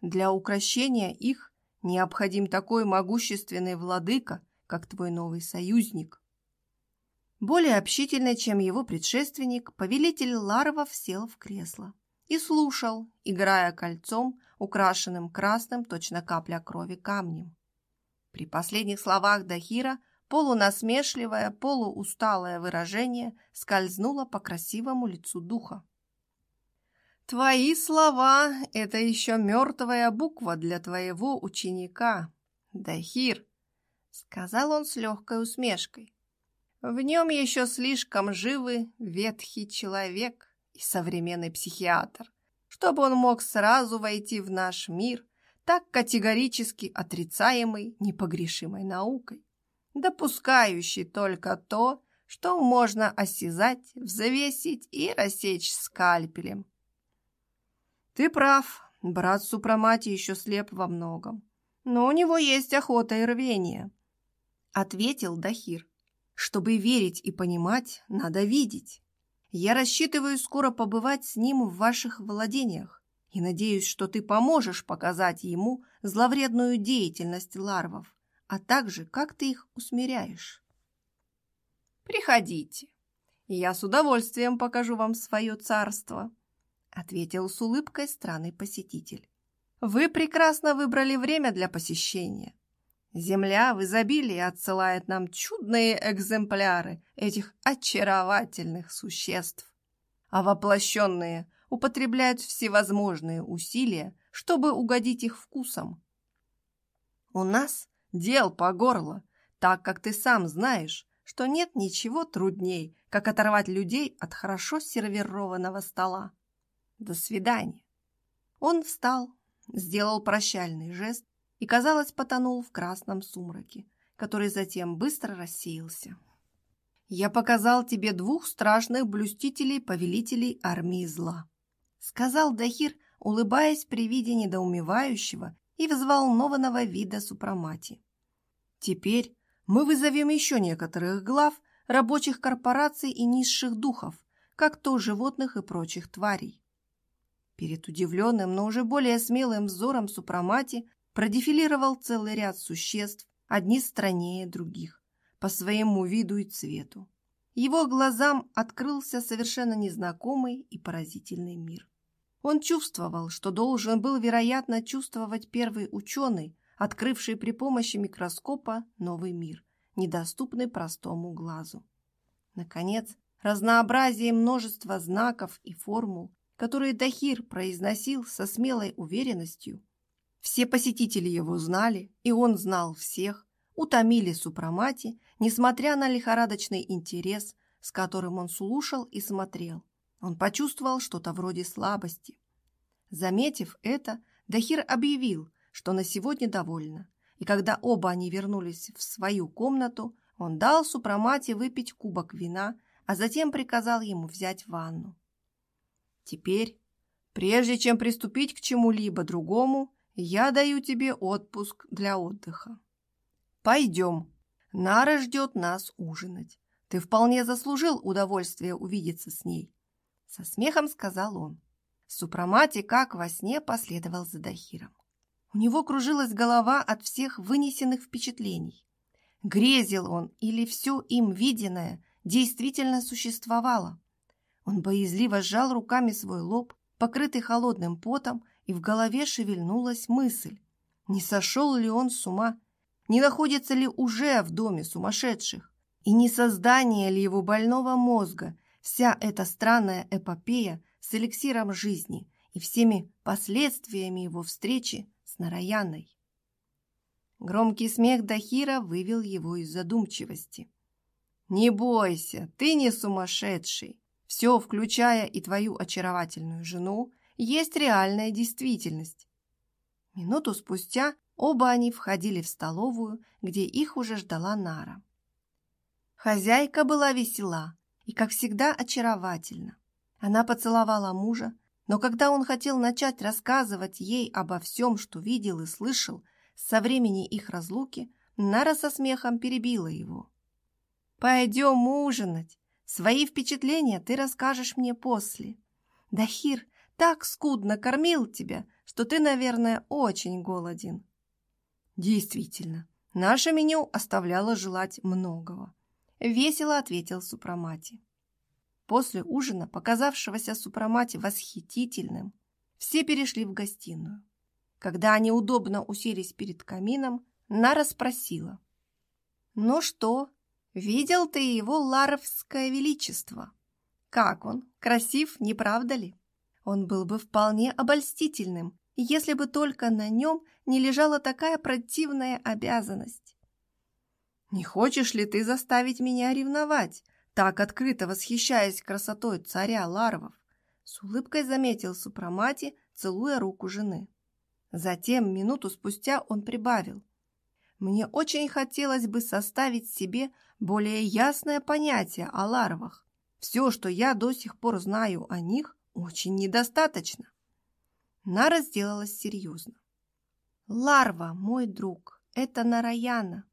Для укрощения их необходим такой могущественный владыка, как твой новый союзник. Более общительный, чем его предшественник, повелитель Ларвов сел в кресло и слушал, играя кольцом, украшенным красным, точно капля крови камнем. При последних словах Дахира полунасмешливое, полуусталое выражение скользнуло по красивому лицу духа. Твои слова — это еще мертвая буква для твоего ученика, Дахир, — сказал он с легкой усмешкой. В нем еще слишком живы ветхий человек и современный психиатр, чтобы он мог сразу войти в наш мир, так категорически отрицаемый непогрешимой наукой, допускающий только то, что можно осязать, взвесить и рассечь скальпелем, ты прав, брат Супрамати еще слеп во многом, но у него есть охота и рвение, ответил Дахир. Чтобы верить и понимать, надо видеть. Я рассчитываю скоро побывать с ним в ваших владениях и надеюсь, что ты поможешь показать ему зловредную деятельность ларвов, а также как ты их усмиряешь. Приходите, и я с удовольствием покажу вам свое царство, ответил с улыбкой странный посетитель. Вы прекрасно выбрали время для посещения. Земля в изобилии отсылает нам чудные экземпляры этих очаровательных существ, а воплощенные употребляют всевозможные усилия, чтобы угодить их вкусам. У нас дел по горло, так как ты сам знаешь, что нет ничего трудней, как оторвать людей от хорошо сервированного стола. До свидания. Он встал, сделал прощальный жест и, казалось, потонул в красном сумраке, который затем быстро рассеялся. «Я показал тебе двух страшных блюстителей-повелителей армии зла», сказал Дахир, улыбаясь при виде недоумевающего и взволнованного вида супрамати. «Теперь мы вызовем еще некоторых глав рабочих корпораций и низших духов, как то животных и прочих тварей. Перед удивленным, но уже более смелым взором Супрамати продефилировал целый ряд существ, одни страннее других, по своему виду и цвету. Его глазам открылся совершенно незнакомый и поразительный мир. Он чувствовал, что должен был, вероятно, чувствовать первый ученый, открывший при помощи микроскопа новый мир, недоступный простому глазу. Наконец, разнообразие множества знаков и формул, которые Дахир произносил со смелой уверенностью, все посетители его знали, и он знал всех, утомили Супрамати, несмотря на лихорадочный интерес, с которым он слушал и смотрел. Он почувствовал что-то вроде слабости. Заметив это, Дахир объявил, что на сегодня довольна, и когда оба они вернулись в свою комнату, он дал Супрамате выпить кубок вина, а затем приказал ему взять ванну. «Теперь, прежде чем приступить к чему-либо другому, я даю тебе отпуск для отдыха. Пойдем. Нара ждет нас ужинать. Ты вполне заслужил удовольствие увидеться с ней. Со смехом сказал он. Супрамати, как во сне, последовал за Дахиром. У него кружилась голова от всех вынесенных впечатлений. Грезил он или все им виденное действительно существовало. Он боязливо сжал руками свой лоб, покрытый холодным потом, и в голове шевельнулась мысль. Не сошел ли он с ума? Не находится ли уже в доме сумасшедших? И не создание ли его больного мозга вся эта странная эпопея с эликсиром жизни и всеми последствиями его встречи с Нараяной? Громкий смех Дахира вывел его из задумчивости. «Не бойся, ты не сумасшедший. Все, включая и твою очаровательную жену, есть реальная действительность. Минуту спустя оба они входили в столовую, где их уже ждала Нара. Хозяйка была весела и, как всегда, очаровательна. Она поцеловала мужа, но когда он хотел начать рассказывать ей обо всем, что видел и слышал со времени их разлуки, Нара со смехом перебила его. «Пойдем ужинать. Свои впечатления ты расскажешь мне после. Дахир так скудно кормил тебя, что ты, наверное, очень голоден. Действительно, наше меню оставляло желать многого. Весело ответил Супрамати. После ужина, показавшегося Супрамати восхитительным, все перешли в гостиную. Когда они удобно уселись перед камином, Нара спросила. «Ну что, видел ты его ларовское величество? Как он, красив, не правда ли?» Он был бы вполне обольстительным, если бы только на нем не лежала такая противная обязанность. «Не хочешь ли ты заставить меня ревновать, так открыто восхищаясь красотой царя Ларвов?» С улыбкой заметил Супрамати, целуя руку жены. Затем, минуту спустя, он прибавил. «Мне очень хотелось бы составить себе более ясное понятие о Ларвах. Все, что я до сих пор знаю о них, очень недостаточно. Нара сделалась серьезно. Ларва, мой друг, это Нараяна.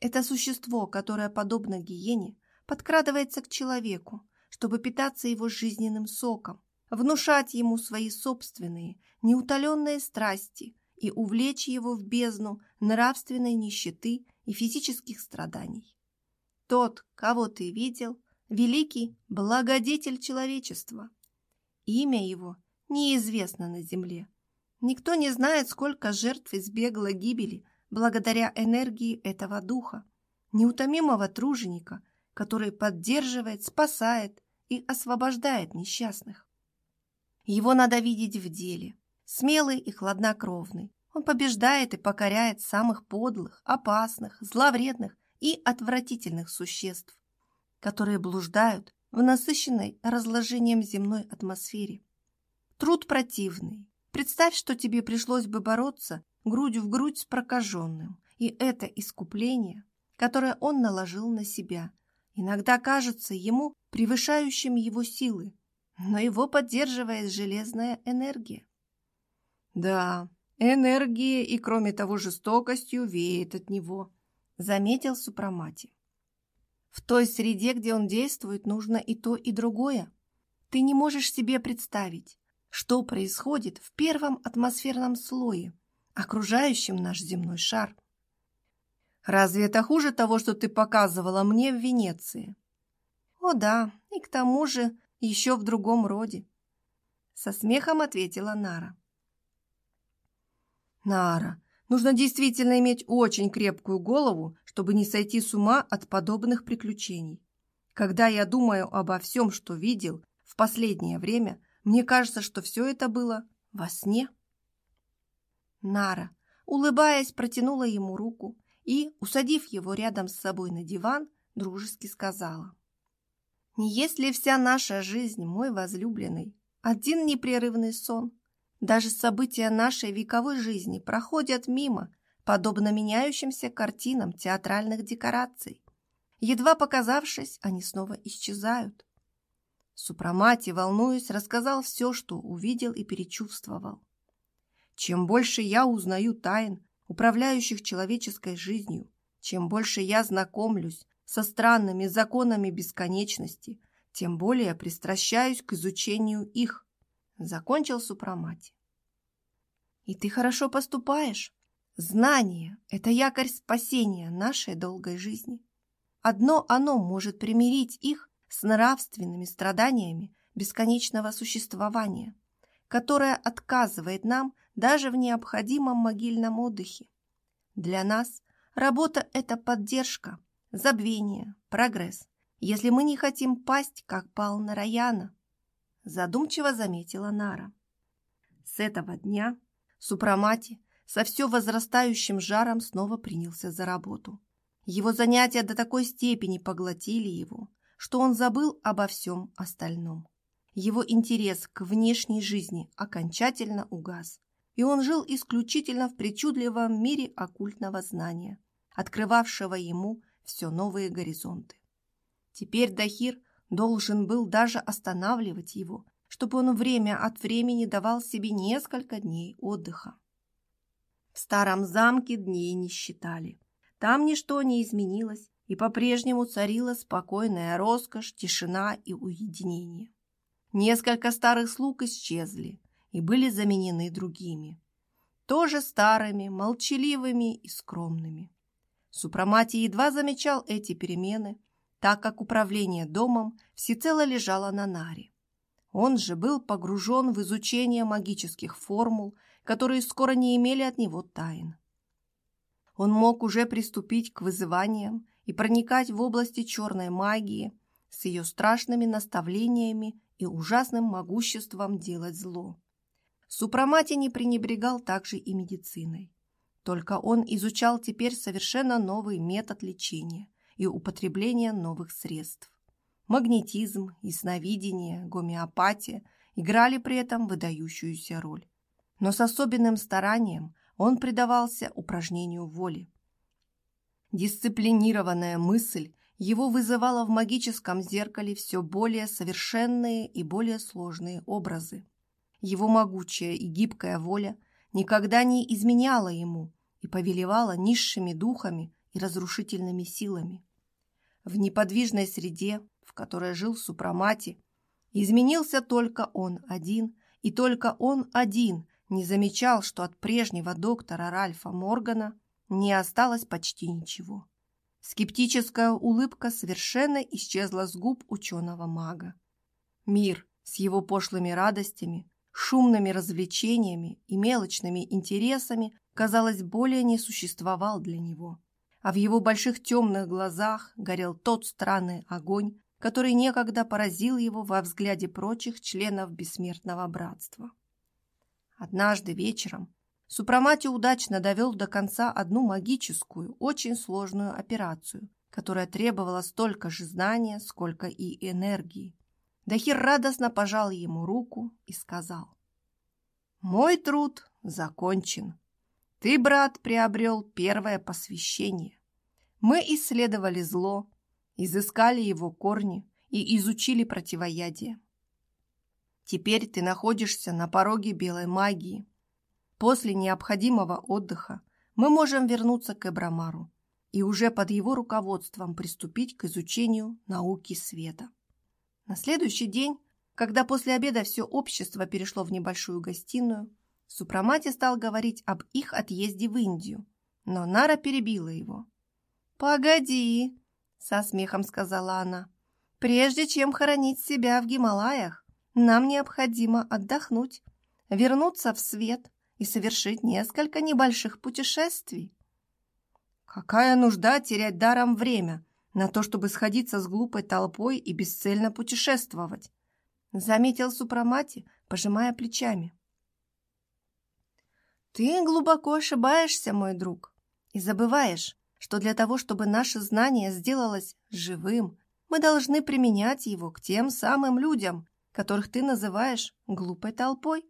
Это существо, которое, подобно гиене, подкрадывается к человеку, чтобы питаться его жизненным соком, внушать ему свои собственные, неутоленные страсти и увлечь его в бездну нравственной нищеты и физических страданий. Тот, кого ты видел, великий благодетель человечества – Имя его неизвестно на земле. Никто не знает, сколько жертв избегло гибели благодаря энергии этого духа, неутомимого труженика, который поддерживает, спасает и освобождает несчастных. Его надо видеть в деле. Смелый и хладнокровный. Он побеждает и покоряет самых подлых, опасных, зловредных и отвратительных существ, которые блуждают в насыщенной разложением земной атмосфере. Труд противный. Представь, что тебе пришлось бы бороться грудь в грудь с прокаженным, и это искупление, которое он наложил на себя, иногда кажется ему превышающим его силы, но его поддерживает железная энергия. Да, энергия и, кроме того, жестокостью веет от него, заметил Супрамати. В той среде, где он действует, нужно и то, и другое. Ты не можешь себе представить, что происходит в первом атмосферном слое, окружающем наш земной шар. Разве это хуже того, что ты показывала мне в Венеции? О да, и к тому же еще в другом роде. Со смехом ответила Нара. Нара, Нужно действительно иметь очень крепкую голову, чтобы не сойти с ума от подобных приключений. Когда я думаю обо всем, что видел в последнее время, Мне кажется, что все это было во сне. Нара, улыбаясь, протянула ему руку и, усадив его рядом с собой на диван, дружески сказала. «Не есть ли вся наша жизнь, мой возлюбленный, один непрерывный сон? Даже события нашей вековой жизни проходят мимо, подобно меняющимся картинам театральных декораций. Едва показавшись, они снова исчезают. Супрамати, волнуясь, рассказал все, что увидел и перечувствовал. Чем больше я узнаю тайн, управляющих человеческой жизнью, чем больше я знакомлюсь со странными законами бесконечности, тем более пристращаюсь к изучению их, закончил Супрамати. И ты хорошо поступаешь. Знание – это якорь спасения нашей долгой жизни. Одно оно может примирить их с нравственными страданиями бесконечного существования, которое отказывает нам даже в необходимом могильном отдыхе. Для нас работа – это поддержка, забвение, прогресс, если мы не хотим пасть, как пал Нараяна, задумчиво заметила Нара. С этого дня Супрамати со все возрастающим жаром снова принялся за работу. Его занятия до такой степени поглотили его, что он забыл обо всем остальном. Его интерес к внешней жизни окончательно угас, и он жил исключительно в причудливом мире оккультного знания, открывавшего ему все новые горизонты. Теперь Дахир должен был даже останавливать его, чтобы он время от времени давал себе несколько дней отдыха. В старом замке дней не считали. Там ничто не изменилось, и по-прежнему царила спокойная роскошь, тишина и уединение. Несколько старых слуг исчезли и были заменены другими, тоже старыми, молчаливыми и скромными. Супрамати едва замечал эти перемены, так как управление домом всецело лежало на Наре. Он же был погружен в изучение магических формул, которые скоро не имели от него тайн. Он мог уже приступить к вызываниям и проникать в области черной магии с ее страшными наставлениями и ужасным могуществом делать зло. Супрамати не пренебрегал также и медициной. Только он изучал теперь совершенно новый метод лечения и употребления новых средств. Магнетизм, ясновидение, гомеопатия играли при этом выдающуюся роль. Но с особенным старанием он предавался упражнению воли. Дисциплинированная мысль его вызывала в магическом зеркале все более совершенные и более сложные образы. Его могучая и гибкая воля никогда не изменяла ему и повелевала низшими духами и разрушительными силами. В неподвижной среде, в которой жил Супрамати, изменился только он один, и только он один не замечал, что от прежнего доктора Ральфа Моргана не осталось почти ничего. Скептическая улыбка совершенно исчезла с губ ученого-мага. Мир с его пошлыми радостями, шумными развлечениями и мелочными интересами, казалось, более не существовал для него. А в его больших темных глазах горел тот странный огонь, который некогда поразил его во взгляде прочих членов бессмертного братства. Однажды вечером Супрамати удачно довел до конца одну магическую, очень сложную операцию, которая требовала столько же знания, сколько и энергии. Дахир радостно пожал ему руку и сказал, «Мой труд закончен. Ты, брат, приобрел первое посвящение. Мы исследовали зло, изыскали его корни и изучили противоядие. Теперь ты находишься на пороге белой магии. После необходимого отдыха мы можем вернуться к Эбрамару и уже под его руководством приступить к изучению науки света. На следующий день, когда после обеда все общество перешло в небольшую гостиную, Супрамати стал говорить об их отъезде в Индию, но Нара перебила его. «Погоди», — со смехом сказала она, — «прежде чем хоронить себя в Гималаях, нам необходимо отдохнуть, вернуться в свет и совершить несколько небольших путешествий. Какая нужда терять даром время на то, чтобы сходиться с глупой толпой и бесцельно путешествовать? Заметил Супрамати, пожимая плечами. Ты глубоко ошибаешься, мой друг, и забываешь, что для того, чтобы наше знание сделалось живым, мы должны применять его к тем самым людям, которых ты называешь глупой толпой.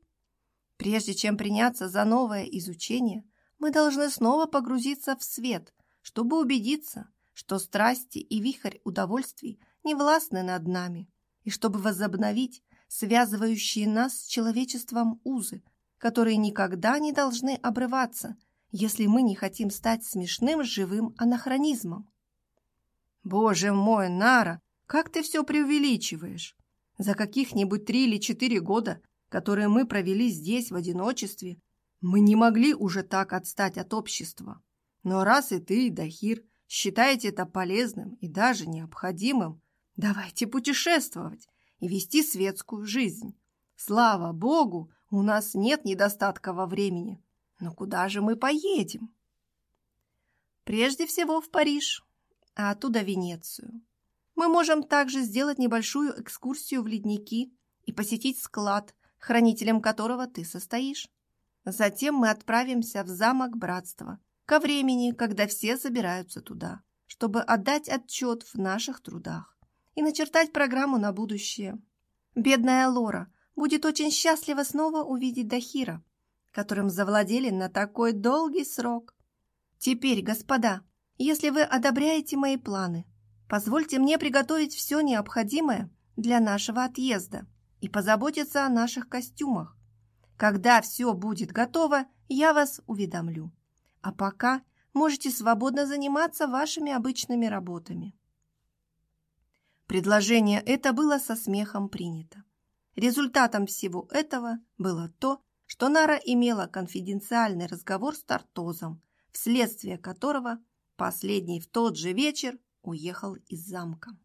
Прежде чем приняться за новое изучение, мы должны снова погрузиться в свет, чтобы убедиться, что страсти и вихрь удовольствий не властны над нами, и чтобы возобновить связывающие нас с человечеством узы, которые никогда не должны обрываться, если мы не хотим стать смешным живым анахронизмом. Боже мой, Нара, как ты все преувеличиваешь! За каких-нибудь три или четыре года, которые мы провели здесь в одиночестве, мы не могли уже так отстать от общества. Но раз и ты, и Дахир, считаете это полезным и даже необходимым, давайте путешествовать и вести светскую жизнь. Слава Богу, у нас нет недостатка во времени. Но куда же мы поедем? Прежде всего в Париж, а оттуда Венецию. Мы можем также сделать небольшую экскурсию в ледники и посетить склад, хранителем которого ты состоишь. Затем мы отправимся в замок Братства ко времени, когда все собираются туда, чтобы отдать отчет в наших трудах и начертать программу на будущее. Бедная Лора будет очень счастлива снова увидеть Дахира, которым завладели на такой долгий срок. Теперь, господа, если вы одобряете мои планы, позвольте мне приготовить все необходимое для нашего отъезда и позаботиться о наших костюмах. Когда все будет готово, я вас уведомлю. А пока можете свободно заниматься вашими обычными работами. Предложение это было со смехом принято. Результатом всего этого было то, что Нара имела конфиденциальный разговор с Тартозом, вследствие которого последний в тот же вечер уехал из замка.